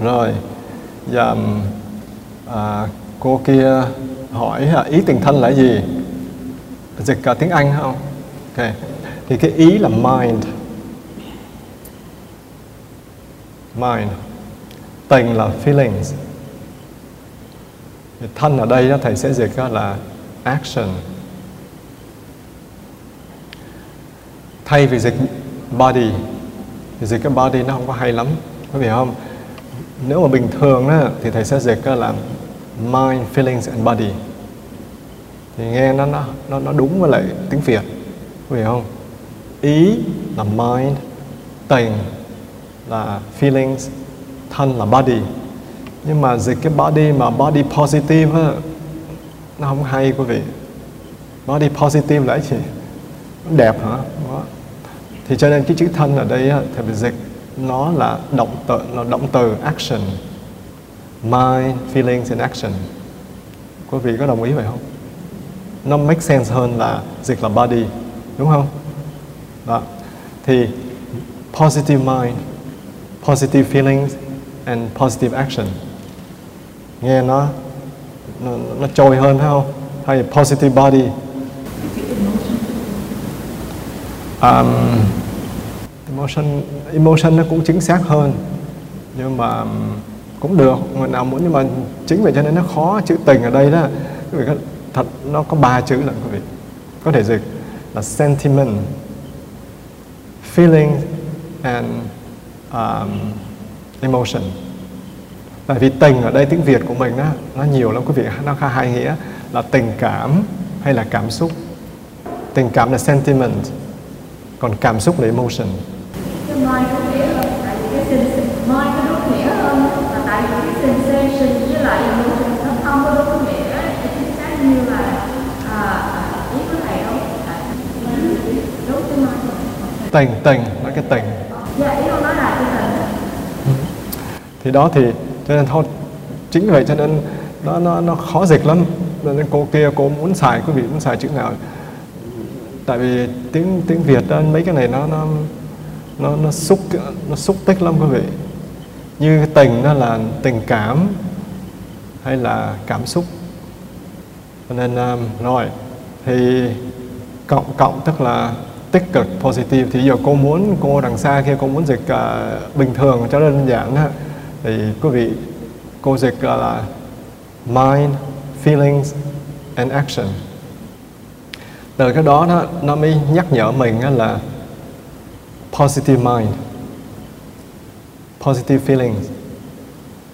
Rồi giờ à, cô kia hỏi à, ý tình thân là gì? Dịch cả tiếng anh không ok thì cái ý là mind. Mind. Tình là feelings. Thì thân ở đây đó, thầy sẽ dịch là action. Thay vì dịch body thì dịch cái body nó không có hay lắm. Có hiểu không? Nếu mà bình thường đó, thì thầy sẽ dịch là mind feelings and body thì nghe nó nó nó nó đúng với lại tiếng việt. Có hiểu không? Ý là mind tình là feelings thân là body. Nhưng mà dịch cái body mà body positive á, nó không hay quý vị. Body positive là gì? Đẹp hả? Đó. thì cho nên cái chữ thân ở đây á, thì phải dịch nó là động từ nó động từ action. Mind feelings and action. Quý vị có đồng ý vậy không? Nó make sense hơn là dịch là body đúng không? Đó. Thì positive mind positive feelings and positive action. Nghe nó nó, nó trôi hơn phải không? Hay positive body. Um, emotion emotion nó cũng chính xác hơn. Nhưng mà um, cũng được người nào muốn nhưng mà chính vì cho nên nó khó chữ tình ở đây đó thật nó có ba chữ là quý vị. Có thể dịch là sentiment feeling and um, emotion. Tại vì tình ở đây tiếng Việt của mình đó, nó nhiều lắm quý vị nó khá hai nghĩa là tình cảm hay là cảm xúc. Tình cảm là sentiment còn cảm xúc là emotion cái mind có nghĩa là tại vì cái sen- mind có đúng nghĩa hơn là tại vì cái sensation với lại emotion nó không có đúng nghĩa để chính xác như là à, ý của thầy đâu À, đúng cái mind tình tình nói cái tình. Dạ tình. Thì đó thì cho nên thôi chính vậy cho nên nó nó nó khó dịch lắm. Cho nên cô kia cô muốn xài quý vị muốn xài chữ nào. Tại vì tiếng tiếng Việt đó, mấy cái này nó nó nó nó xúc nó xúc tích lắm quý vị. Như tình đó là tình cảm hay là cảm xúc. Cho nên um, rồi thì cộng cộng tức là tích cực positive. Thì giờ cô muốn cô đằng xa kia cô muốn dịch uh, bình thường cho đơn giản á thì quý vị cô dịch uh, là mind feelings and action. Từ cái đó nó, nó mới nhắc nhở mình uh, là positive mind positive feelings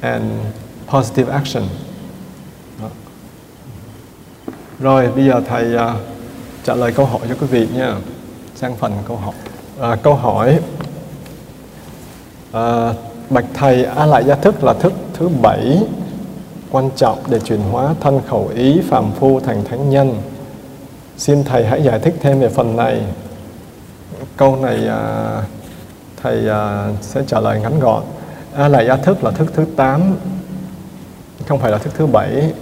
and positive action. Đó. rồi bây giờ thầy uh, trả lời câu hỏi cho quý vị nha sang phần câu hỏi. À, câu hỏi. À, bạch thầy a lại gia thức là thức thứ bảy quan trọng để chuyển hóa thân khẩu ý phàm phu thành thánh nhân. Xin thầy hãy giải thích thêm về phần này. Câu này à, thầy à, sẽ trả lời ngắn gọn. A lại gia thức là thức thứ 8 không phải là thức thứ bảy.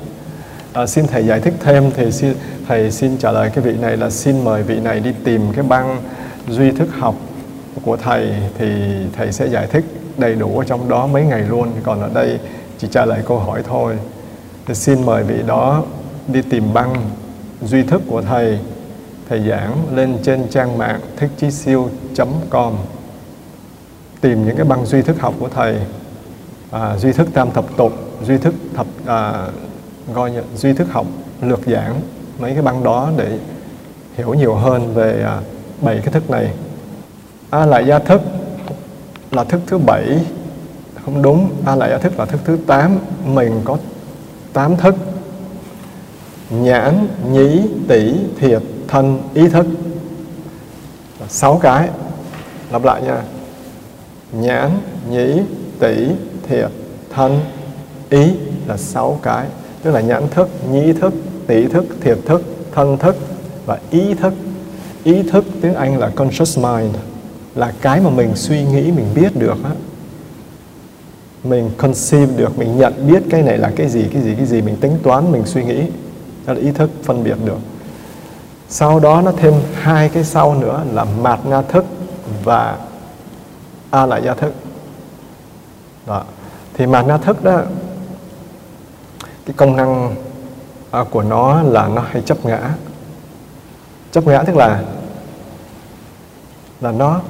À, xin thầy giải thích thêm thì xin thầy xin trả lời cái vị này là xin mời vị này đi tìm cái băng duy thức học của thầy thì thầy sẽ giải thích đầy đủ ở trong đó mấy ngày luôn. Còn ở đây chỉ trả lời câu hỏi thôi. Thì xin mời vị đó đi tìm băng duy thức của thầy. Thầy giảng lên trên trang mạng thích chí siêu com. Tìm những cái băng duy thức học của thầy. À, duy thức tam thập tục duy thức thập à, gọi duy thức học lược giảng mấy cái băng đó để hiểu nhiều hơn về à, bảy cái thức này. A lại gia thức là thức thứ bảy, không đúng. A lại gia thức là thức thứ tám. Mình có tám thức. Nhãn, nhĩ, tỷ, thiệt, thân, ý thức. Sáu cái. Lặp lại nha. Nhãn, nhĩ, tỷ, thiệt, thân, ý là sáu cái. Tức là nhãn thức, nhĩ thức tỷ thức thiệt thức, thân thức và ý thức. Ý thức, tiếng anh là conscious mind, là cái mà mình suy nghĩ, mình biết được á. Mình conceive được, mình nhận biết cái này là cái gì cái gì cái gì, mình tính toán, mình suy nghĩ. Đó là ý thức, phân biệt được. Sau đó nó thêm hai cái sau nữa là mạt na thức và a lại gia thức. Đó. thì mạt na thức đó, cái công năng à, của nó là nó hay chấp ngã. Chấp ngã tức là là nó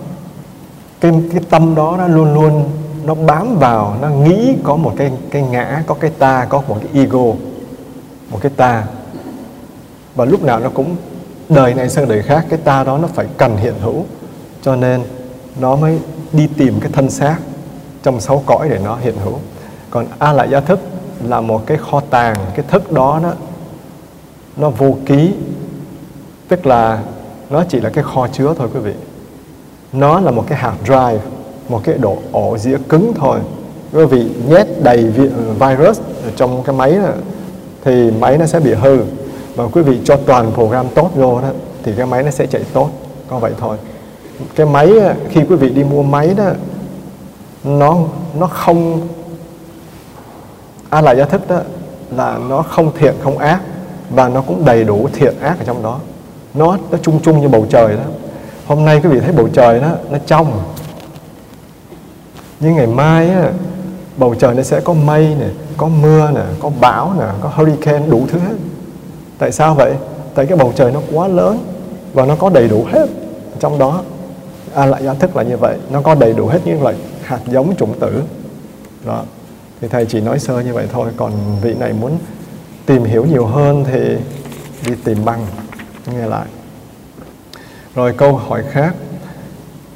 cái cái tâm đó nó luôn luôn nó bám vào nó nghĩ có một cái cái ngã có cái ta có một cái ego một cái ta. Và lúc nào nó cũng đời này sang đời khác cái ta đó nó phải cần hiện hữu. Cho nên nó mới đi tìm cái thân xác trong sáu cõi để nó hiện hữu. Còn a lại gia thức là một cái kho tàng cái thức đó đó nó vô ký. Tức là nó chỉ là cái kho chứa thôi quý vị. Nó là một cái hạt drive một cái độ ổ dĩa cứng thôi. Quý vị nhét đầy vi- virus trong cái máy đó, thì máy nó sẽ bị hư. Và quý vị cho toàn program tốt vô đó thì cái máy nó sẽ chạy tốt. Có vậy thôi. Cái máy khi quý vị đi mua máy đó nó nó không a lại gia thức đó là nó không thiện không ác và nó cũng đầy đủ thiện ác ở trong đó. Nó nó chung chung như bầu trời đó. Hôm nay quý vị thấy bầu trời đó nó trong. Nhưng ngày mai á, bầu trời nó sẽ có mây nè có mưa nè có bão nè có hurricane đủ thứ hết. Tại sao vậy? Tại cái bầu trời nó quá lớn và nó có đầy đủ hết trong đó. A lại giải thức là như vậy nó có đầy đủ hết những loại hạt giống chủng tử. Đó thì thầy chỉ nói sơ như vậy thôi. Còn vị này muốn tìm hiểu nhiều hơn thì đi tìm bằng. Nghe lại. Rồi câu hỏi khác.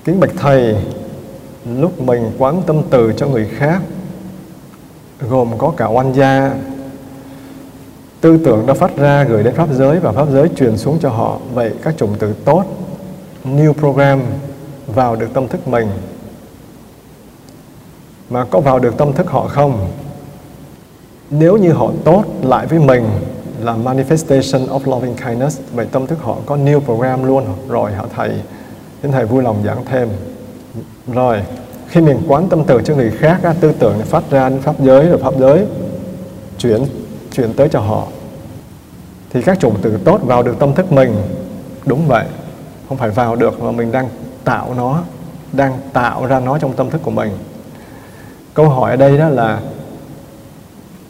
Kính bạch thầy, lúc mình quán tâm từ cho người khác, gồm có cả oan gia, tư tưởng đã phát ra gửi đến pháp giới và pháp giới truyền xuống cho họ, vậy các chủng tử tốt, new program vào được tâm thức mình mà có vào được tâm thức họ không? Nếu như họ tốt lại với mình là manifestation of loving kindness vậy tâm thức họ có new program luôn rồi hả thầy? Nên thầy vui lòng giảng thêm. Rồi khi mình quán tâm từ cho người khác á, tư tưởng phát ra đến pháp giới rồi pháp giới chuyển chuyển tới cho họ thì các chủng từ tốt vào được tâm thức mình. Đúng vậy không phải vào được mà mình đang tạo nó đang tạo ra nó trong tâm thức của mình câu hỏi ở đây đó là,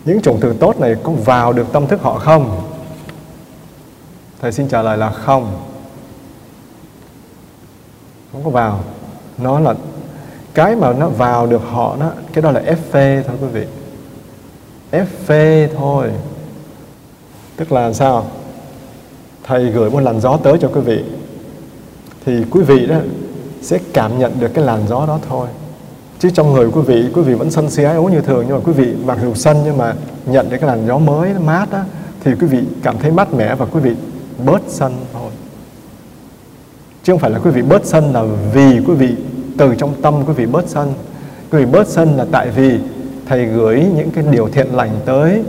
những chủng tử tốt này có vào được tâm thức họ không? Thầy xin trả lời là không. Không có vào. Nó là cái mà nó vào được họ đó, cái đó là ép phê thôi quý vị. Ép phê thôi. Tức là sao? Thầy gửi một làn gió tới cho quý vị, thì quý vị đó sẽ cảm nhận được cái làn gió đó thôi chứ trong người quý vị quý vị vẫn sân si ái ố như thường. Nhưng mà quý vị mặc dù sân nhưng mà nhận được cái làn gió mới mát á, thì quý vị cảm thấy mát mẻ và quý vị bớt sân thôi. Chứ không phải là quý vị bớt sân là vì quý vị, từ trong tâm quý vị bớt sân. Quý vị bớt sân là tại vì thầy gửi những cái điều thiện lành tới.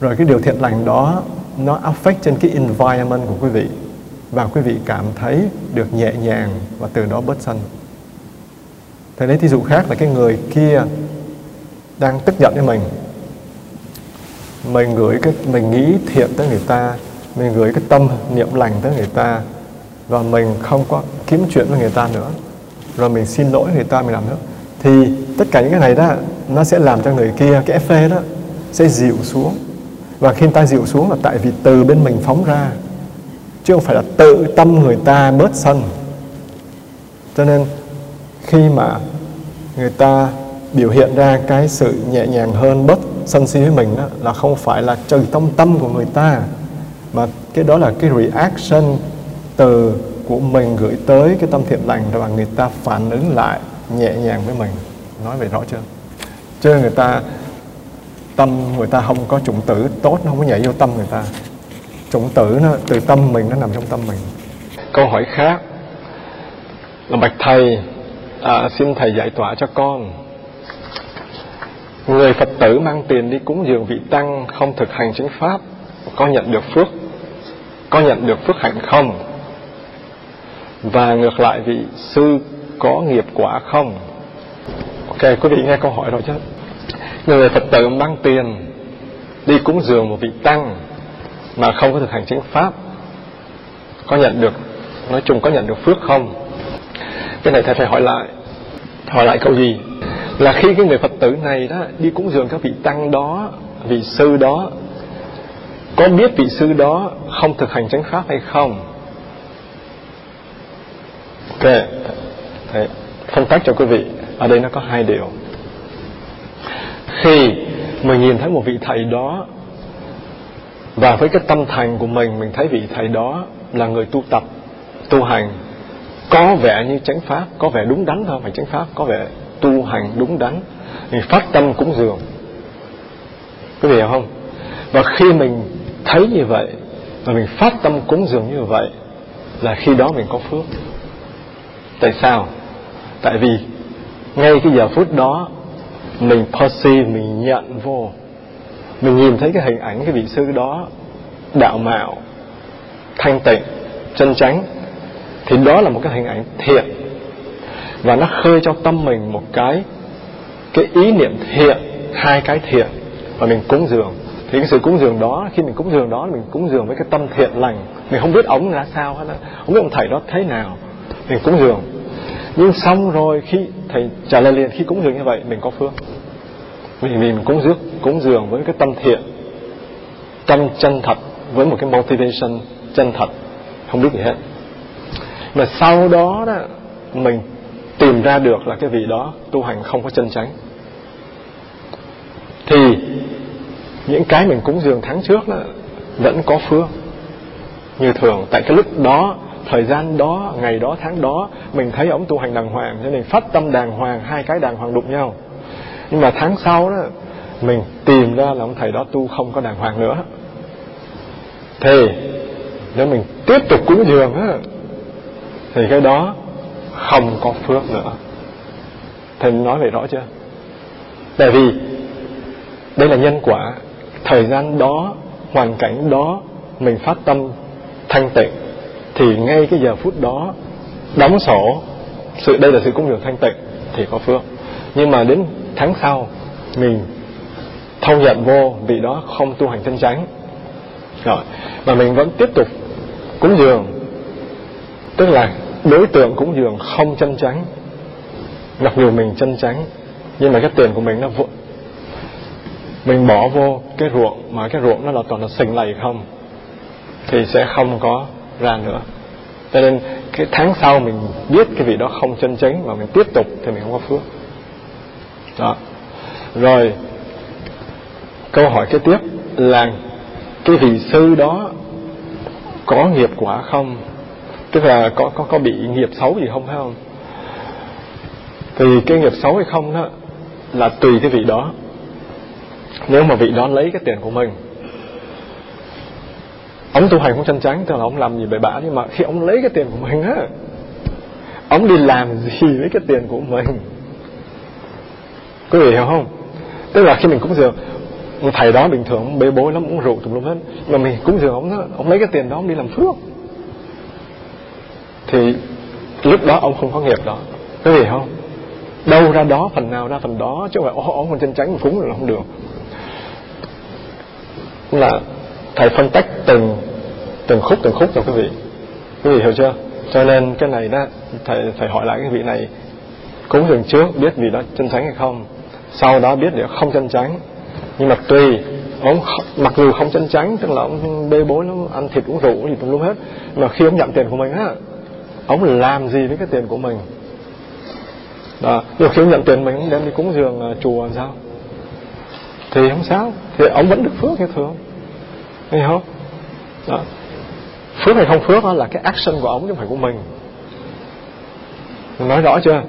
Rồi cái điều thiện lành đó, nó affect trên cái environment của quý vị. Và quý vị cảm thấy được nhẹ nhàng và từ đó bớt sân thầy lấy thí dụ khác là cái người kia đang tức giận với mình. Mình gửi cái, mình nghĩ thiện tới người ta, mình gửi cái tâm niệm lành tới người ta, và mình không có kiếm chuyện với người ta nữa. Rồi mình xin lỗi người ta, mình làm nữa. Thì tất cả những cái này đó, nó sẽ làm cho người kia, cái phê đó, sẽ dịu xuống. Và khi ta dịu xuống là tại vì từ bên mình phóng ra, chứ không phải là tự tâm người ta bớt sân. Cho nên khi mà người ta biểu hiện ra cái sự nhẹ nhàng hơn bớt sân si với mình đó, là không phải là từ trong tâm của người ta mà cái đó là cái reaction từ của mình gửi tới cái tâm thiện lành và người ta phản ứng lại nhẹ nhàng với mình. Nói vậy rõ chưa? Chứ người ta tâm người ta không có chủng tử tốt nó không có nhảy vô tâm người ta. Chủng tử nó từ tâm mình nó nằm trong tâm mình. Câu hỏi khác là bạch thầy à, xin thầy giải tỏa cho con. Người phật tử mang tiền đi cúng dường vị tăng không thực hành chính pháp có nhận được phước có nhận được phước hạnh không? Và ngược lại vị sư có nghiệp quả không? Ok quý vị nghe câu hỏi rồi chứ. Người phật tử mang tiền đi cúng dường một vị tăng mà không có thực hành chính pháp có nhận được nói chung có nhận được phước không? Cái này thầy phải hỏi lại hỏi lại câu gì? Là khi cái người phật tử này đó đi cúng dường các vị tăng đó, vị sư đó, có biết vị sư đó không thực hành chánh pháp hay không? Ok thầy phân tích cho quý vị, ở đây nó có hai điều. Khi mình nhìn thấy một vị thầy đó, và với cái tâm thành của mình mình thấy vị thầy đó là người tu tập, tu hành có vẻ như chánh pháp, có vẻ đúng đắn hơn phải chánh pháp có vẻ tu hành đúng đắn. Mình phát tâm cúng dường. Quý vị hiểu không? Và khi mình thấy như vậy và mình phát tâm cúng dường như vậy, là khi đó mình có phước. Tại sao? Tại vì ngay cái giờ phút đó, mình perceive, mình nhận vô. Mình nhìn thấy cái hình ảnh, cái vị sư đó, đạo mạo, thanh tịnh, chân chánh thì đó là một cái hình ảnh thiện. Và nó khơi cho tâm mình một cái cái ý niệm thiện, hai cái thiện. Và mình cúng dường. Thì cái sự cúng dường đó, khi mình cúng dường đó, mình cúng dường với cái tâm thiện lành. Mình không biết ống ra sao hết không biết ông thầy đó thế nào. Mình cúng dường. Nhưng xong rồi khi thầy trả lời liền, khi cúng dường như vậy, mình có phước. Vì vì mình cúng dường cúng dường với cái tâm thiện. Tâm chân thật, với một cái motivation chân thật. Không biết gì hết mà sau đó đó, mình tìm ra được là cái vị đó tu hành không có chân chánh. Thì những cái mình cúng dường tháng trước đó vẫn có phương. Như thường, tại cái lúc đó, thời gian đó, ngày đó, tháng đó, mình thấy ông tu hành đàng hoàng, cho nên phát tâm đàng hoàng, hai cái đàng hoàng đụng nhau. Nhưng mà tháng sau đó, mình tìm ra là ông thầy đó tu không có đàng hoàng nữa. Thì, nếu mình tiếp tục cúng dường á thì cái đó không có phước nữa. Thầy nói vậy rõ chưa? Tại vì đây là nhân quả. Thời gian đó, hoàn cảnh đó, mình phát tâm thanh tịnh, thì ngay cái giờ phút đó, đóng sổ, sự, đây là sự cúng dường thanh tịnh thì có phước. Nhưng mà đến tháng sau, mình thâu nhận vô vì đó không tu hành chân chánh. Rồi, mà mình vẫn tiếp tục cúng dường. Tức là đối tượng cúng dường không chân chánh mặc dù mình chân chánh nhưng mà cái tiền của mình nó vội mình bỏ vô cái ruộng, mà cái ruộng nó là toàn là sình lầy không, thì sẽ không có ra nữa. Cho nên cái tháng sau mình biết cái vị đó không chân chánh mà mình tiếp tục thì mình không có phước. Đó. Rồi, câu hỏi kế tiếp là cái vị sư đó có nghiệp quả không? Tức là có có có bị nghiệp xấu gì không phải không? Thì cái nghiệp xấu hay không đó là tùy cái vị đó. Nếu mà vị đó lấy cái tiền của mình, ông tu hành không chân chánh tức là ông làm gì bậy bạ nhưng mà khi ông lấy cái tiền của mình á, ông đi làm gì với cái tiền của mình? Có vị hiểu không? Tức là khi mình cúng dường, thầy đó bình thường bê bối lắm, uống rượu tùm lum hết, mà mình cúng dường ông đó, ông lấy cái tiền đó ông đi làm phước thì lúc đó ông không có nghiệp đó. Có gì không? Đâu ra đó, phần nào ra phần đó, chứ không phải ổ ổ chân tránh mà cúng là không được. Là thầy phân tách từng từng khúc từng khúc cho quý vị. Quý vị hiểu chưa? Cho nên cái này đó, thầy thầy hỏi lại cái vị này, cúng dường trước, biết vị đó chân tránh hay không? Sau đó biết để không chân tránh. Nhưng mà tùy, ông mặc dù không chân tránh, tức là ông bê bối, nó ăn thịt, uống rượu, gì tùm lum hết. Mà khi ông nhận tiền của mình á ông làm gì với cái tiền của mình? Đó nhiều khi ông nhận tiền mình ông đem đi cúng dường uh, chùa làm sao? Thì không sao thì ông vẫn được phước như thường. Hiểu không? Đó. phước hay không phước đó là cái action của ông chứ không phải của mình. Mình nói rõ chưa?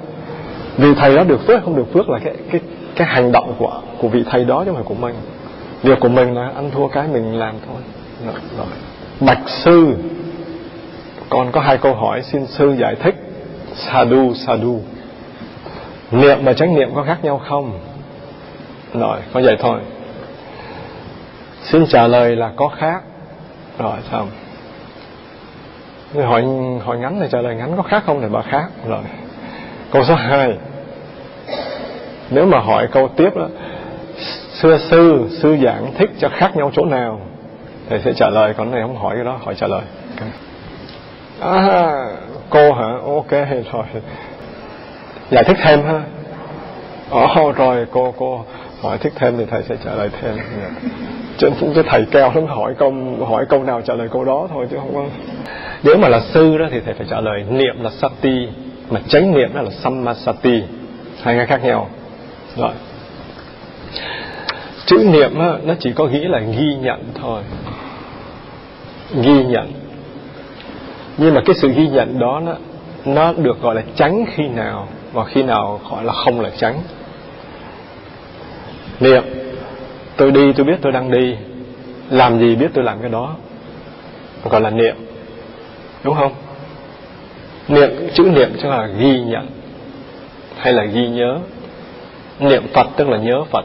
Vì thầy đó được phước không được phước là cái cái cái hành động của của vị thầy đó chứ không phải của mình. Việc của mình là ăn thua cái mình làm thôi. Rồi, rồi. bạch sư con có hai câu hỏi xin sư giải thích. Sadhu sadhu niệm và chánh niệm có khác nhau không? Rồi, con vậy thôi. Xin trả lời là có khác. Rồi xong người hỏi hỏi ngắn này trả lời ngắn có khác không thì bà khác. Rồi, câu số 2 nếu mà hỏi câu tiếp đó xưa sư sư giảng thích cho khác nhau chỗ nào? Thầy sẽ trả lời, còn này không hỏi cái đó, hỏi trả lời à, cô hả? Ok rồi. Giải thích thêm ha. Ồ rồi cô cô. Hỏi thích thêm thì thầy sẽ trả lời thêm. Chứ, chứ thầy keo lắm hỏi câu hỏi câu nào trả lời câu đó thôi chứ không có. Nếu mà là sư đó thì thầy phải trả lời niệm là sati mà chánh niệm đó là sammasati hai cái khác nhau. Rồi. Chữ niệm á, nó chỉ có nghĩa là ghi nhận thôi. Ghi nhận nhưng mà cái sự ghi nhận đó nó, nó được gọi là tránh khi nào và khi nào gọi là không là tránh. Niệm tôi đi tôi biết tôi đang đi làm gì biết tôi làm cái đó. Gọi là niệm đúng không? Niệm chữ niệm tức là ghi nhận hay là ghi nhớ. Niệm phật tức là nhớ phật.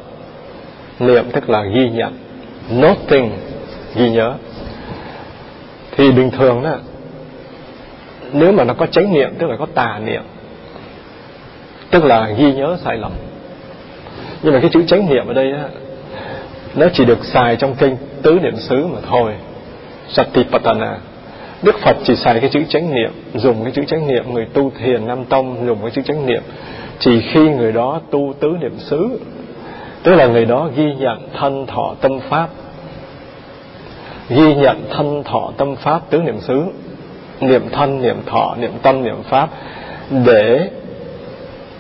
Niệm tức là ghi nhận. Noting ghi nhớ. Thì bình thường đó nếu mà nó có chánh niệm, tức là có tà niệm, tức là ghi nhớ sai lầm. Nhưng mà cái chữ chánh niệm ở đây á, nó chỉ được xài trong kinh tứ niệm xứ mà thôi. Satipatthana. Đức Phật chỉ xài cái chữ chánh niệm, Dùng cái chữ chánh niệm, Người tu thiền Nam Tông dùng cái chữ chánh niệm. Chỉ khi người đó tu tứ niệm xứ, tức là người đó ghi nhận thân thọ tâm pháp. Ghi nhận thân thọ tâm pháp tứ niệm xứ niệm thân, niệm thọ, niệm tâm, niệm pháp để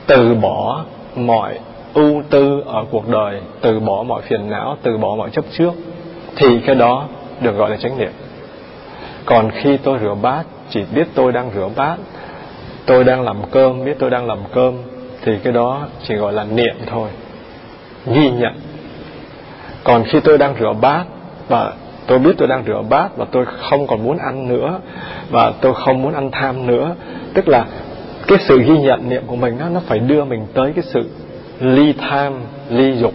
từ bỏ mọi ưu tư ở cuộc đời, từ bỏ mọi phiền não, từ bỏ mọi chấp trước, thì cái đó được gọi là chánh niệm. Còn khi tôi rửa bát, chỉ biết tôi đang rửa bát, tôi đang làm cơm, biết tôi đang làm cơm, thì cái đó chỉ gọi là niệm thôi, ghi nhận. Còn khi tôi đang rửa bát và tôi biết tôi đang rửa bát và tôi không còn muốn ăn nữa và tôi không muốn ăn tham nữa. Tức là cái sự ghi nhận niệm của mình đó, nó phải đưa mình tới cái sự ly tham ly dục.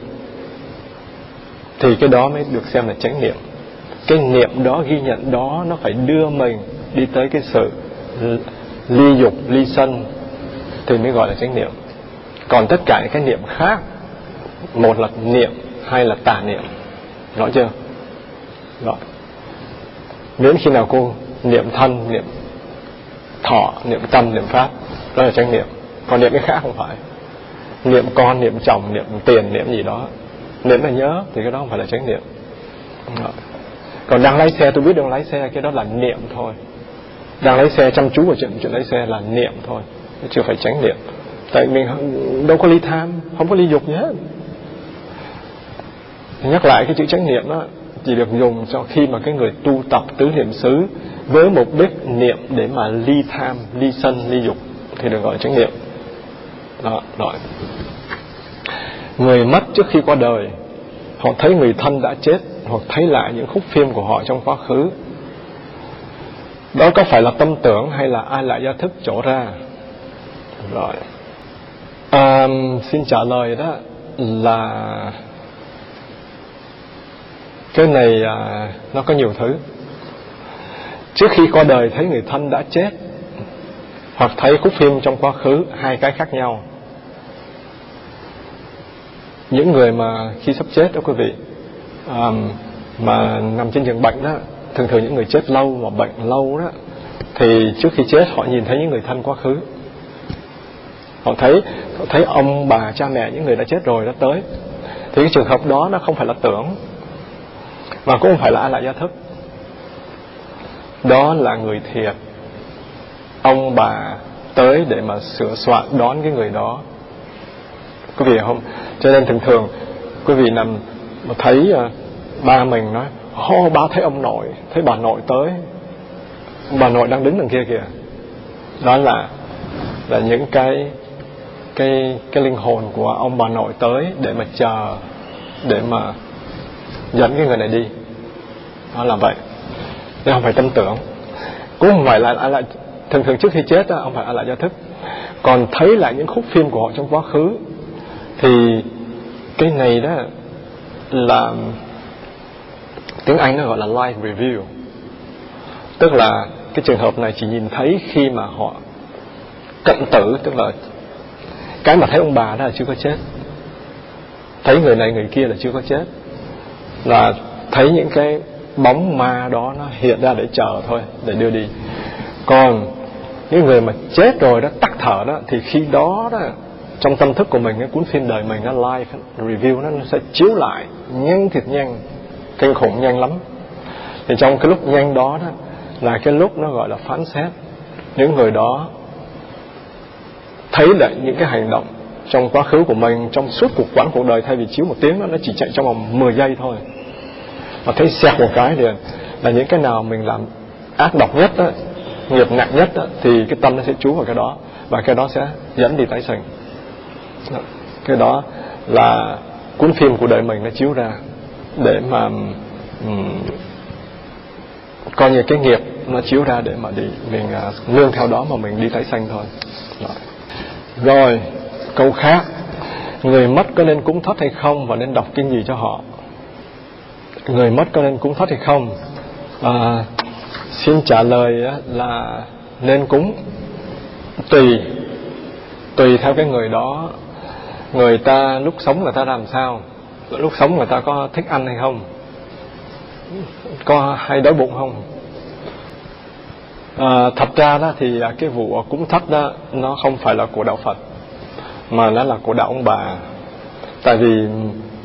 Thì cái đó mới được xem là chánh niệm. Cái niệm đó ghi nhận đó nó phải đưa mình đi tới cái sự ly dục ly sân thì mới gọi là chánh niệm. Còn tất cả những cái niệm khác một là niệm hay là tà niệm. Rõ chưa? Rồi. Đến khi nào cô niệm thân, niệm thọ, niệm tâm, niệm pháp, đó là chánh niệm. Còn niệm cái khác không phải. Niệm con, niệm chồng, niệm tiền, niệm gì đó. Niệm là nhớ, thì cái đó không phải là chánh niệm. Rồi. còn đang lái xe, tôi biết đang lái xe, cái đó là niệm thôi. Đang lái xe, chăm chú vào chuyện chuyện lái xe là niệm thôi. Chưa phải chánh niệm. Tại mình đâu có ly tham, không có ly dục gì hết nhắc lại cái chữ chánh niệm đó chỉ được dùng cho khi mà cái người tu tập tứ niệm xứ với mục đích niệm để mà ly tham ly sân ly dục thì được gọi là chánh niệm. Đó rồi. Người mất trước khi qua đời họ thấy người thân đã chết hoặc thấy lại những khúc phim của họ trong quá khứ. Đó có phải là tâm tưởng hay là ai lại do thức chỗ ra? Rồi. À, xin trả lời đó là cái này à, nó có nhiều thứ. Trước khi qua đời thấy người thân đã chết hoặc thấy khúc phim trong quá khứ hai cái khác nhau. Những người mà khi sắp chết đó quý vị à, mà nằm trên giường bệnh đó thường thường những người chết lâu mà bệnh lâu đó thì trước khi chết họ nhìn thấy những người thân quá khứ. Họ thấy họ thấy ông bà cha mẹ những người đã chết rồi đã tới. Thì cái trường hợp đó nó không phải là tưởng mà cũng không phải là a lại gia thức. Đó là người thiệt. Ông bà tới để mà sửa soạn đón cái người đó. Quý vị không? Cho nên thường thường quý vị nằm mà thấy uh, ba mình nói hô ba thấy ông nội thấy bà nội tới. Bà nội đang đứng đằng kia kìa. Đó là là những cái cái cái linh hồn của ông bà nội tới để mà chờ để mà dẫn cái người này đi. Đó là vậy. Nên không phải tâm tưởng. Cũng không phải là ai lại thường thường trước khi chết đó, ông phải ai lại do thức. Còn thấy lại những khúc phim của họ trong quá khứ thì cái này đó là tiếng Anh nó gọi là live review. Tức là cái trường hợp này chỉ nhìn thấy khi mà họ cận tử tức là cái mà thấy ông bà đó là chưa có chết. Thấy người này người kia là chưa có chết là thấy những cái bóng ma đó nó hiện ra để chờ thôi để đưa đi. Còn những người mà chết rồi đó tắt thở đó thì khi đó đó trong tâm thức của mình cái cuốn phim đời mình nó live review nó, nó sẽ chiếu lại. Nhanh thiệt nhanh kinh khủng nhanh lắm. Thì trong cái lúc nhanh đó đó là cái lúc nó gọi là phán xét. Những người đó thấy lại những cái hành động trong quá khứ của mình trong suốt cuộc quãng cuộc đời thay vì chiếu một tiếng đó, nó chỉ chạy trong vòng 10 giây thôi mà thấy xẹt một cái thì là những cái nào mình làm ác độc nhất đó, nghiệp nặng nhất đó, thì cái tâm nó sẽ trú vào cái đó và cái đó sẽ dẫn đi tái sinh. Cái đó là cuốn phim của đời mình nó chiếu ra để mà um, coi như cái nghiệp nó chiếu ra để mà đi mình uh, nương theo đó mà mình đi tái sanh thôi. Rồi. rồi câu khác người mất có nên cúng thất hay không và nên đọc kinh gì cho họ? Người mất có nên cúng thất hay không? À, xin trả lời là nên cúng. Tùy tùy theo cái người đó. Người ta lúc sống người ta làm sao? Lúc sống người ta có thích ăn hay không? Có hay đói bụng không? À, thật ra đó thì à, cái vụ cúng thất đó nó không phải là của đạo phật mà nó là của đạo ông bà. Tại vì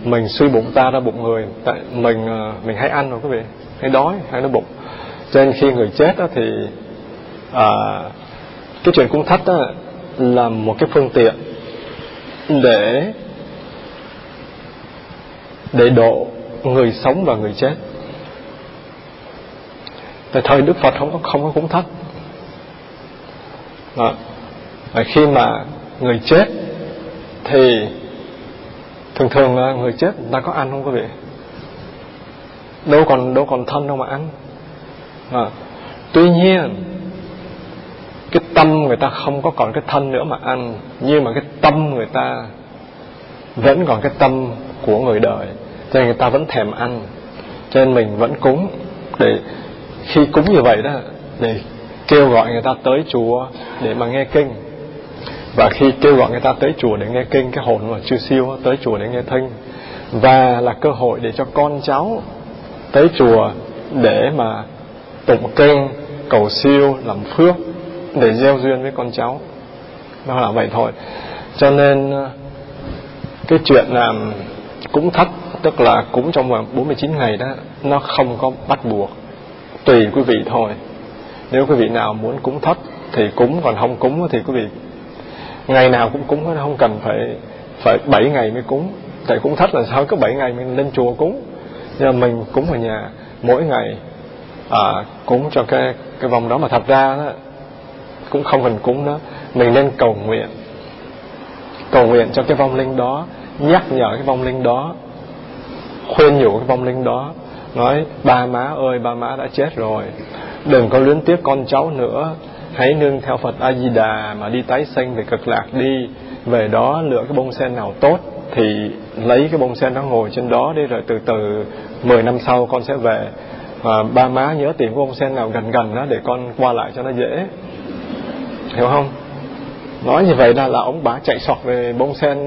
mình suy bụng ta ra bụng người. Tại mình ờ, mình hay ăn rồi quý vị. Hay đói hay nó bụng. Cho nên khi người chết đó thì à, cái chuyện cung thất đó là một cái phương tiện để để độ người sống và người chết. Tại thời đức phật không có không có cúng thất. Đó. Và khi mà người chết thì thường thường là người chết người ta có ăn không quý vị? Đâu còn đâu còn thân đâu mà ăn. À, tuy nhiên cái tâm người ta không có còn cái thân nữa mà ăn nhưng mà cái tâm người ta vẫn còn cái tâm của người đời. Cho nên người ta vẫn thèm ăn. Cho nên mình vẫn cúng để khi cúng như vậy đó để kêu gọi người ta tới chùa để mà nghe kinh và khi kêu gọi người ta tới chùa để nghe kinh, cái hồn mà chưa siêu tới chùa để nghe thinh và là cơ hội để cho con cháu tới chùa để mà tụng kinh, cầu siêu, làm phước, để gieo duyên với con cháu. Nó là vậy thôi. Cho nên ờ, cái chuyện làm cúng thất, tức là cúng trong vòng 49 ngày đó, nó không có bắt buộc. Tùy quý vị thôi. Nếu quý vị nào muốn cúng thất thì cúng, còn không cúng thì quý vị ngày nào cũng cúng không cần phải phải bảy ngày mới cúng. Tại cúng thất là sao? Có bảy ngày mình lên chùa cúng. Nhưng mà mình cúng ở nhà mỗi ngày à, cúng cho cái cái vòng đó mà thật ra đó cũng không cần cúng nữa. Mình nên cầu nguyện. Cầu nguyện cho cái vong linh đó nhắc nhở cái vong linh đó khuyên nhủ cái vong linh đó. Nói ba má ơi ba má đã chết rồi. Đừng có luyến tiếc con cháu nữa hãy nương theo Phật A Di Đà mà đi tái sinh về cực lạc đi. Về đó lựa cái bông sen nào tốt thì lấy cái bông sen đó ngồi trên đó đi rồi từ từ 10 năm sau con sẽ về. Và ba má nhớ tìm cái bông sen nào gần gần đó để con qua lại cho nó dễ. Hiểu không? Nói như vậy là là ông bà chạy sọt về bông sen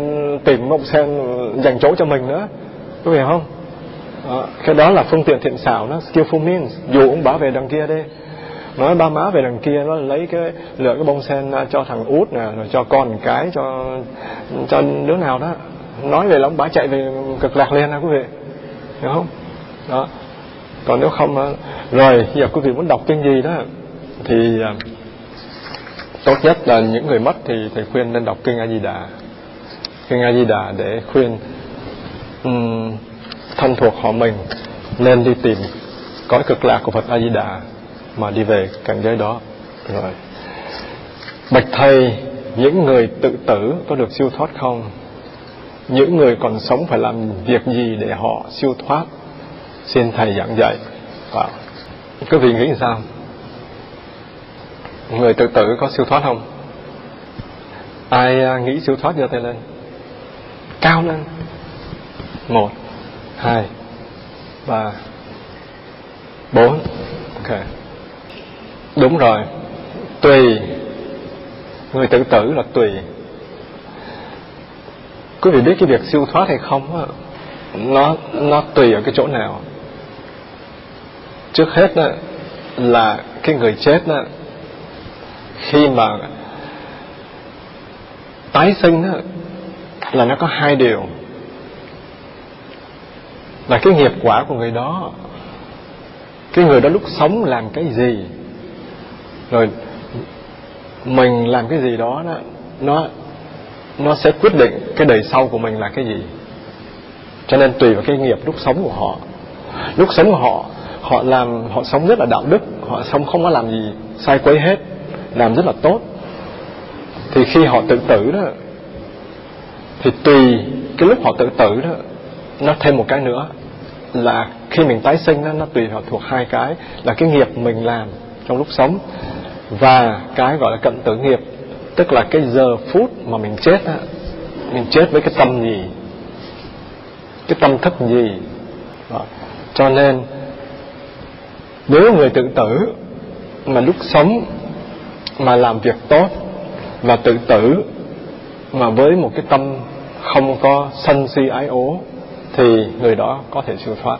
tìm bông sen dành chỗ cho mình nữa. Có hiểu không? Đó, cái đó là phương tiện thiện xảo nó skillful means. Dù ông bà về đằng kia đi nói ba má về đằng kia nó lấy cái lựa cái bông sen cho thằng út nè rồi cho con cái cho cho đứa nào đó. Nói về là ông bà chạy về cực lạc lên nè quý vị. Hiểu không? Đó. Còn nếu không rồi giờ quý vị muốn đọc kinh gì đó thì à, tốt nhất là những người mất thì thầy khuyên nên đọc kinh A Di Đà kinh A Di Đà để khuyên um, thân thuộc họ mình nên đi tìm cõi cực lạc của Phật A Di Đà mà đi về cảnh giới đó. Rồi. Bạch thầy, những người tự tử có được siêu thoát không? Những người còn sống phải làm việc gì để họ siêu thoát? Xin thầy giảng dạy. Wow. quý vị nghĩ sao? Người tự tử có siêu thoát không? Ai à, nghĩ siêu thoát giơ tay lên? Cao lên. Một, hai, ba, bốn. Ok đúng rồi. Tùy. Người tự tử là tùy. Quý vị biết cái việc siêu thoát hay không nó nó tùy ở cái chỗ nào. Trước hết đó, là cái người chết đó, khi mà tái sinh đó, là nó có hai điều. Là cái nghiệp quả của người đó cái người đó lúc sống làm cái gì rồi mình làm cái gì đó, đó nó nó sẽ quyết định cái đời sau của mình là cái gì. Cho nên tùy vào cái nghiệp lúc sống của họ. Lúc sống của họ họ làm họ sống rất là đạo đức họ sống không có làm gì sai quấy hết làm rất là tốt. Thì khi họ tự tử đó thì tùy cái lúc họ tự tử đó nó thêm một cái nữa là khi mình tái sinh đó, nó tùy họ thuộc hai cái là cái nghiệp mình làm trong lúc sống và cái gọi là cận tử nghiệp, tức là cái giờ phút mà mình chết á, mình chết với cái tâm gì, cái tâm thức gì đó. cho nên, nếu người tự tử mà lúc sống mà làm việc tốt và tự tử mà với một cái tâm không có sân si ái ố, thì người đó có thể siêu thoát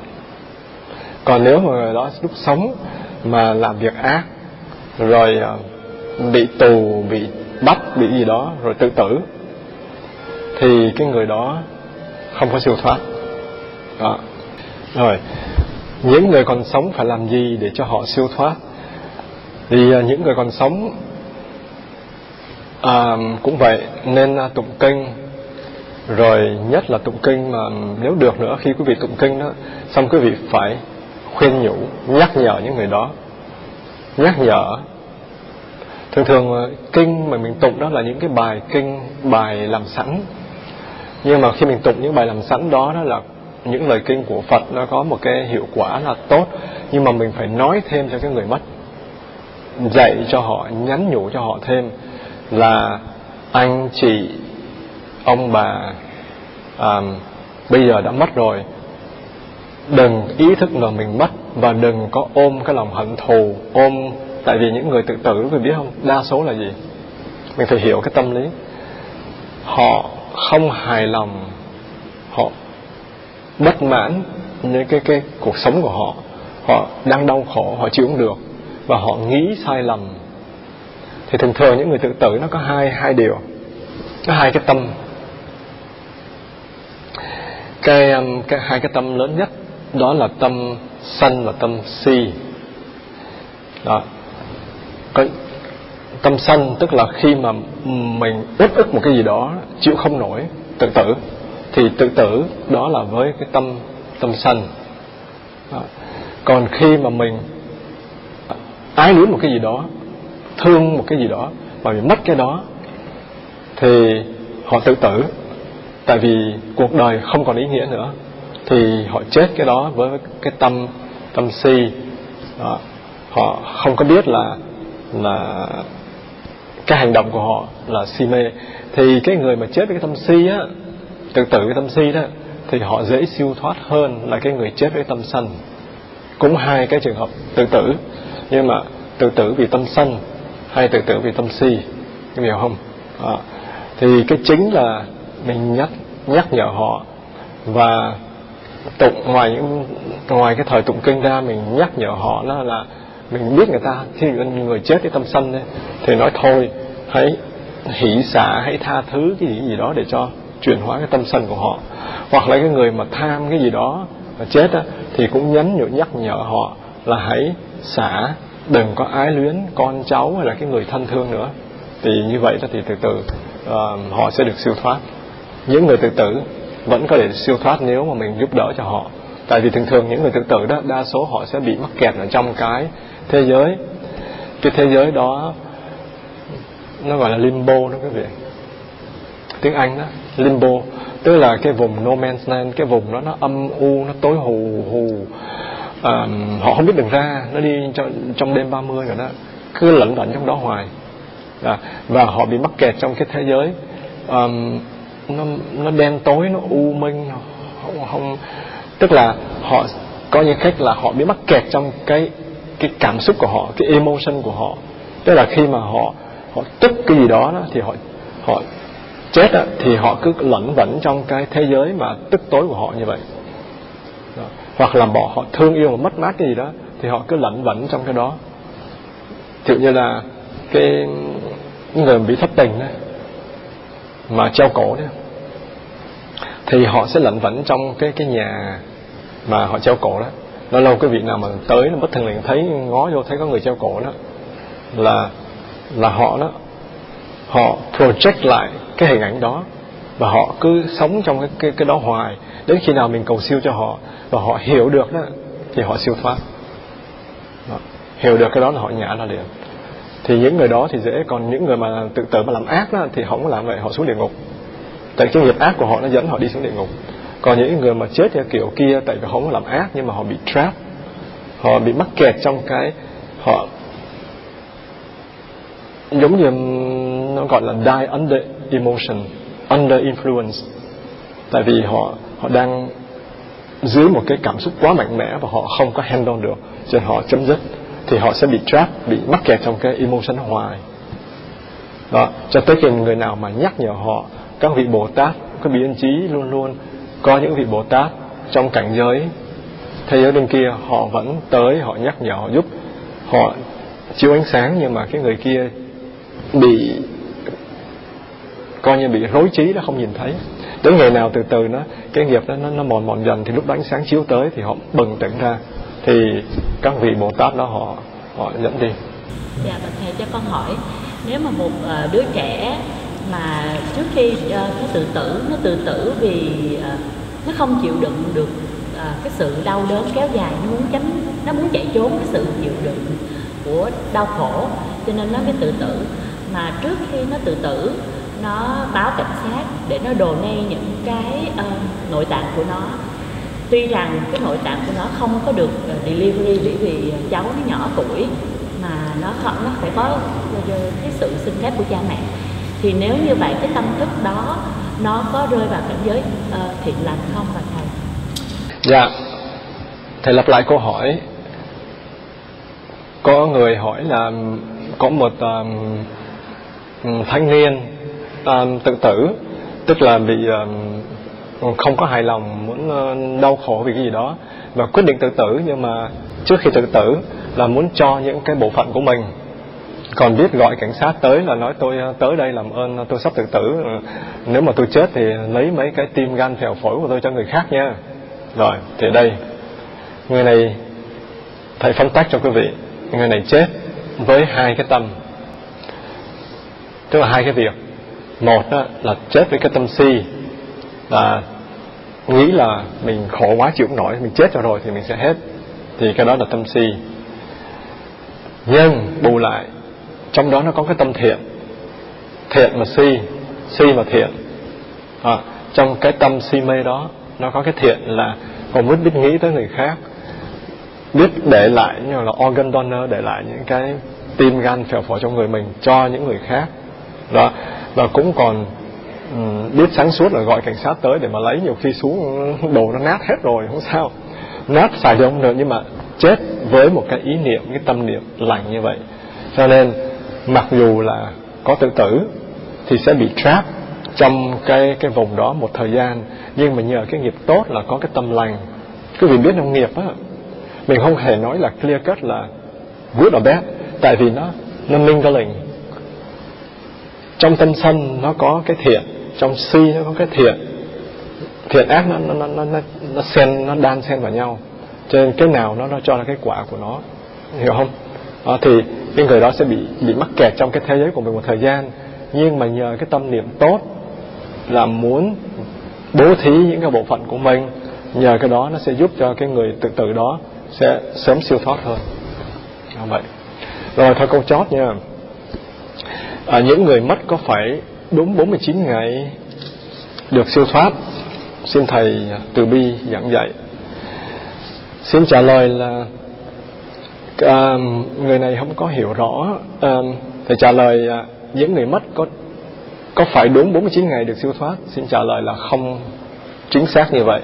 còn nếu mà người đó lúc sống mà làm việc ác rồi à, bị tù bị bắt bị gì đó rồi tự tử. Thì cái người đó không có siêu thoát. Đó. Rồi những người còn sống phải làm gì để cho họ siêu thoát? Thì à, những người còn sống à, cũng vậy nên à, tụng kinh. Rồi nhất là tụng kinh mà nếu được nữa khi quý vị tụng kinh đó xong quý vị phải khuyên nhủ nhắc nhở những người đó nhắc nhở. Thường thường ờ, kinh mà mình tụng đó là những cái bài kinh bài làm sẵn. Nhưng mà khi mình tụng những bài làm sẵn đó đó là những lời kinh của Phật nó có một cái hiệu quả là tốt. Nhưng mà mình phải nói thêm cho cái người mất dạy cho họ nhắn nhủ cho họ thêm là anh chị ông bà à, bây giờ đã mất rồi. Đừng ý thức là mình mất và đừng có ôm cái lòng hận thù ôm tại vì những người tự tử mình biết không đa số là gì? Mình phải hiểu cái tâm lý. Họ không hài lòng họ bất mãn với cái cái cuộc sống của họ. Họ đang đau khổ họ chịu không được và họ nghĩ sai lầm. Thì thường thường những người tự tử nó có hai hai điều. Có hai cái tâm. Cái, um, cái hai cái tâm lớn nhất đó là tâm sân và tâm si. Đó. Cái tâm sân tức là khi mà mình uất ức một cái gì đó, chịu không nổi, tự tử, thì tự tử đó là với cái tâm tâm sân đó. còn khi mà mình ái luyến một cái gì đó, thương một cái gì đó, mà bị mất cái đó, thì họ tự tử. Tại vì cuộc đời không còn ý nghĩa nữa thì họ chết cái đó với cái tâm tâm si. Đó. họ không có biết là là cái hành động của họ là si mê. Thì cái người mà chết với cái tâm si á tự tử cái tâm si đó thì họ dễ siêu thoát hơn là cái người chết với tâm sân cũng hai cái trường hợp tự tử. Nhưng mà tự tử vì tâm sân hay tự tử vì tâm si. Em hiểu không? À, thì cái chính là mình nhắc nhắc nhở họ và tụng ngoài những ngoài cái thời tụng kinh ra mình nhắc nhở họ đó là mình biết người ta khi người chết cái tâm sân ấy, thì nói thôi hãy hỷ xả hãy tha thứ cái gì gì đó để cho chuyển hóa cái tâm sân của họ. Hoặc là cái người mà tham cái gì đó mà chết á, thì cũng nhấn nhủ nhắc nhở họ là hãy xả đừng có ái luyến con cháu hay là cái người thân thương nữa. Thì như vậy đó thì từ từ uh, họ sẽ được siêu thoát. Những người tự tử vẫn có thể siêu thoát nếu mà mình giúp đỡ cho họ. Tại vì thường thường những người tự tử đó đa số họ sẽ bị mắc kẹt ở trong cái thế giới. Cái thế giới đó nó gọi là limbo đó quý vị. Tiếng anh đó limbo tức là cái vùng no man's land cái vùng đó nó âm u nó tối hù hù um, họ không biết đường ra nó đi trong, trong đêm 30 rồi đó cứ lẩn đẩn trong đó hoài. À, và họ bị mắc kẹt trong cái thế giới um, nó nó đen tối nó u minh không, không tức là họ có những cách là họ bị mắc kẹt trong cái cái cảm xúc của họ cái emotion của họ tức là khi mà họ họ tức cái gì đó, đó thì họ họ chết đó, thì họ cứ lẩn vẩn trong cái thế giới mà tức tối của họ như vậy đó. hoặc là bỏ họ thương yêu mà mất mát cái gì đó thì họ cứ lẩn vẩn trong cái đó kiểu như là cái người bị thất tình đấy mà treo cổ đó thì họ sẽ lẩn vẩn trong cái cái nhà mà họ treo cổ đó. Lâu lâu cái vị nào mà tới nó bất thần liền thấy ngó vô thấy có người treo cổ đó là là họ đó họ project lại cái hình ảnh đó và họ cứ sống trong cái cái, cái đó hoài. Đến khi nào mình cầu siêu cho họ và họ hiểu được đó thì họ siêu thoát. Đó. hiểu được cái đó là họ nhả ra liền thì những người đó thì dễ, còn những người mà tự tử mà làm ác đó thì không có làm vậy, họ xuống địa ngục. Tại cái nghiệp ác của họ nó dẫn họ đi xuống địa ngục. Còn những người mà chết theo kiểu kia, tại vì không có làm ác nhưng mà họ bị trap, họ bị mắc kẹt trong cái họ giống như nó gọi là die under emotion, under influence. Tại vì họ họ đang dưới một cái cảm xúc quá mạnh mẽ và họ không có handle được, cho nên họ chấm dứt thì họ sẽ bị trap, bị mắc kẹt trong cái emotion hoài. Đó, cho tới khi người nào mà nhắc nhở họ, các vị bồ tát các vị ân trí luôn luôn. Có những vị bồ tát trong cảnh giới, thế giới bên kia, họ vẫn tới, họ nhắc nhở, họ giúp, họ chiếu ánh sáng, nhưng mà cái người kia bị, coi như bị rối trí đó không nhìn thấy. Tới ngày nào từ từ nó, cái nghiệp đó nó nó mòn mòn dần thì lúc đó ánh sáng chiếu tới thì họ bừng tỉnh ra thì các vị bồ tát đó họ họ dẫn đi. Dạ bạch thầy cho con hỏi nếu mà một ờ, đứa trẻ mà trước khi ờ, nó tự tử nó tự tử vì ờ, nó không chịu đựng được cái sự đau đớn kéo dài nó muốn tránh nó muốn chạy trốn cái sự chịu đựng của đau khổ cho nên nó mới tự tử. Mà trước khi nó tự tử nó báo cảnh sát để nó đồ ngay những cái uh, nội tạng của nó tuy rằng cái nội tạng của nó không có được ờ, delivery bởi vì cháu nó nhỏ tuổi mà nó không nó phải có ờ, cái sự xin phép của cha mẹ. Thì nếu như vậy cái tâm thức đó nó có rơi vào cảnh giới uh, thiện lành không và thầy? Dạ. Thầy lặp lại câu hỏi. Có người hỏi là có một um, thanh niên um, tự tử tức là bị um, Ừ, không có hài lòng, muốn ờ, đau khổ vì cái gì đó. Và quyết định tự tử, nhưng mà trước khi tự tử là muốn cho những cái bộ phận của mình. Còn biết gọi cảnh sát tới là nói tôi ờ, tới đây làm ơn, tôi sắp tự tử. Ừ, nếu mà tôi chết thì lấy mấy cái tim gan phèo phổi của tôi cho người khác nha. Rồi, thì đây. Người này thầy phân tách cho quý vị. Người này chết với hai cái tâm. Tức là hai cái việc. Một đó là chết với cái tâm si là nghĩ là mình khổ quá chịu không nổi mình chết rồi rồi thì mình sẽ hết. Thì cái đó là tâm si. Nhưng bù lại trong đó nó có cái tâm thiện. Thiện mà si si mà thiện. À, trong cái tâm si mê đó nó có cái thiện là còn biết biết nghĩ tới người khác. Biết để lại như là organ donor để lại những cái tim gan phèo phổi trong người mình cho những người khác. Đó và cũng còn Ừ, biết sáng suốt là gọi cảnh sát tới để mà lấy nhiều khi xuống đồ nó nát hết rồi, không sao. Nát xài không được nhưng mà chết với một cái ý niệm, cái tâm niệm lành như vậy. Cho nên, mặc dù là có tự tử, thì sẽ bị trap trong cái cái vùng đó một thời gian. Nhưng mà nhờ cái nghiệp tốt là có cái tâm lành. Quý vị biết nông nghiệp á, mình không hề nói là clear cut là good or bad, tại vì nó nó mingling trong tâm sân nó có cái thiện trong si nó có cái thiện thiện ác nó nó nó nó nó xen nó đan xen vào nhau. Cho nên cái nào nó nó cho ra cái quả của nó. Hiểu không? À, thì cái người đó sẽ bị bị mắc kẹt trong cái thế giới của mình một thời gian. Nhưng mà nhờ cái tâm niệm tốt là muốn bố thí những cái bộ phận của mình nhờ cái đó nó sẽ giúp cho cái người tự tử đó sẽ sớm siêu thoát hơn. À, vậy. Rồi thôi câu chót nha. À, những người mất có phải đúng 49 ngày được siêu thoát xin thầy à, từ bi giảng dạy. Xin trả lời là à, người này không có hiểu rõ à, thầy trả lời à, những người mất có có phải đúng 49 ngày được siêu thoát? Xin trả lời là không chính xác như vậy.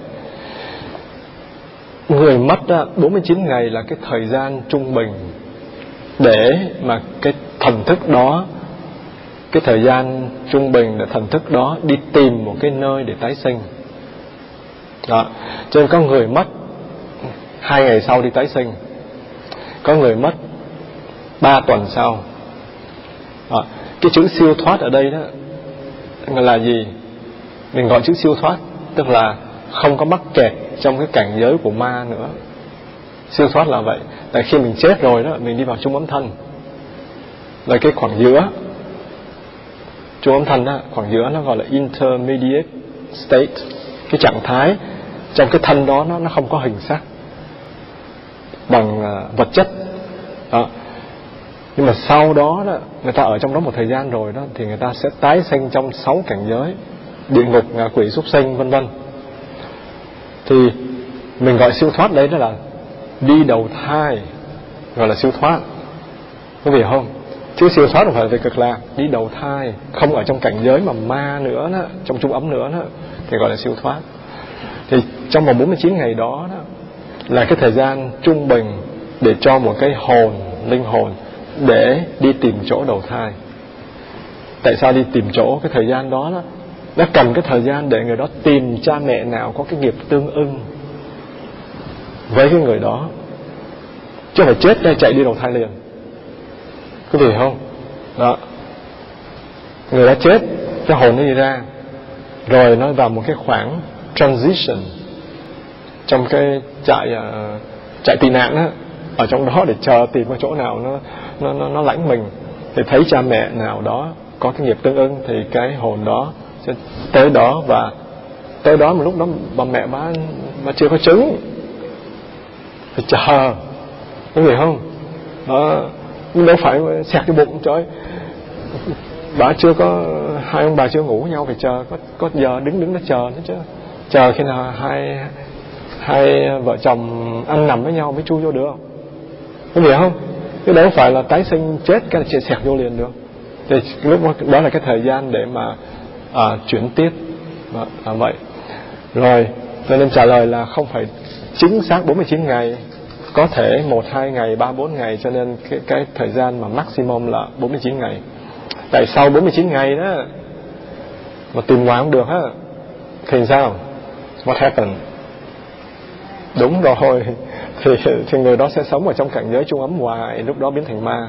Người mất à, 49 ngày là cái thời gian trung bình để mà cái thần thức đó cái thời gian trung bình để thần thức đó đi tìm một cái nơi để tái sinh. Đó. Cho nên có người mất, hai ngày sau đi tái sinh. Có người mất, ba tuần sau. Đó. cái chữ siêu thoát ở đây đó là gì? Mình gọi chữ siêu thoát, tức là không có mắc kẹt trong cái cảnh giới của ma nữa. Siêu thoát là vậy. Tại khi mình chết rồi đó, mình đi vào trung ấm thân. Là cái khoảng giữa chú âm thanh đó khoảng giữa nó gọi là intermediate state cái trạng thái. Trong cái thân đó nó nó không có hình sắc bằng uh, vật chất. Đó. Nhưng mà sau đó đó người ta ở trong đó một thời gian rồi đó thì người ta sẽ tái sinh trong sáu cảnh giới địa ngục ngạ quỷ súc sinh vân vân. Thì mình gọi siêu thoát đấy đó là đi đầu thai gọi là siêu thoát. Có hiểu không? Chứ siêu thoát không phải về cực lạc đi đầu thai không ở trong cảnh giới mà ma nữa đó, trong trung ấm nữa đó, thì gọi là siêu thoát. Thì trong vòng 49 ngày đó, đó là cái thời gian trung bình để cho một cái hồn linh hồn để đi tìm chỗ đầu thai. Tại sao đi tìm chỗ? Cái thời gian đó đó nó cần cái thời gian để người đó tìm cha mẹ nào có cái nghiệp tương ưng với cái người đó. Chứ phải chết đây chạy đi đầu thai liền quý vị không? Đó. Người đã chết cái hồn nó đi ra. Rồi nó vào một cái khoảng transition trong cái trại uh, trại tị nạn á. Ở trong đó để chờ tìm cái chỗ nào nó nó nó, nó lãnh mình thì thấy cha mẹ nào đó có cái nghiệp tương ưng thì cái hồn đó sẽ tới đó và tới đó mà lúc đó bà mẹ bà bà chưa có trứng. Phải chờ. Có gì không? Đó nhưng đâu phải xẹt cái bụng trời bà chưa có hai ông bà chưa ngủ với nhau phải chờ có có giờ đứng đứng nó chờ nữa chứ. Chờ khi nào hai hai vợ chồng ăn nằm với nhau mới chui vô được. Có hiểu không? Cái đó phải là tái sinh chết cái là xẹt vô liền được. Thì lúc đó là cái thời gian để mà à, chuyển tiếp. À, à, vậy. Rồi cho nên trả lời là không phải chính xác 49 ngày có thể một hai ngày ba bốn ngày cho nên cái, cái thời gian mà maximum là 49 ngày. Tại sau 49 ngày đó? Mà tìm ngoài không được á. Thì sao? What happened? Đúng rồi. Thì thì người đó sẽ sống ở trong cảnh giới trung ấm hoài lúc đó biến thành ma.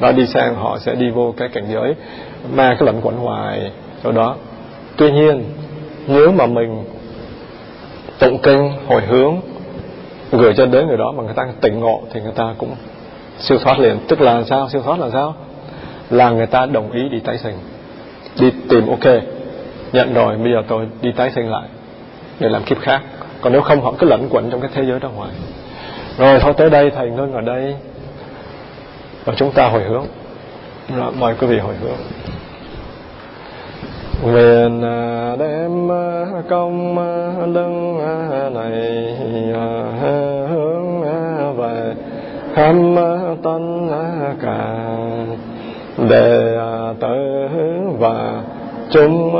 Đó đi sang họ sẽ đi vô cái cảnh giới ma cái lẫn quẩn hoài chỗ đó. Tuy nhiên nếu mà mình tụng kinh hồi hướng gửi cho đến người đó mà người ta tỉnh ngộ thì người ta cũng siêu thoát liền. Tức là sao? Siêu thoát là sao? Là người ta đồng ý đi tái sinh. Đi tìm ok nhận rồi bây giờ tôi đi tái sinh lại để làm kiếp khác. Còn nếu không họ cứ lẩn quẩn trong cái thế giới đó ngoài rồi thôi tới đây thầy ngưng ở đây. Và chúng ta hồi hướng. Rồi, mời quý vị hồi hướng nguyện à, đem à, công đức lưng này hướng về khâm tân cả đề tử và chúng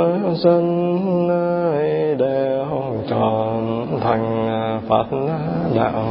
sinh đều tròn thành Phật đạo.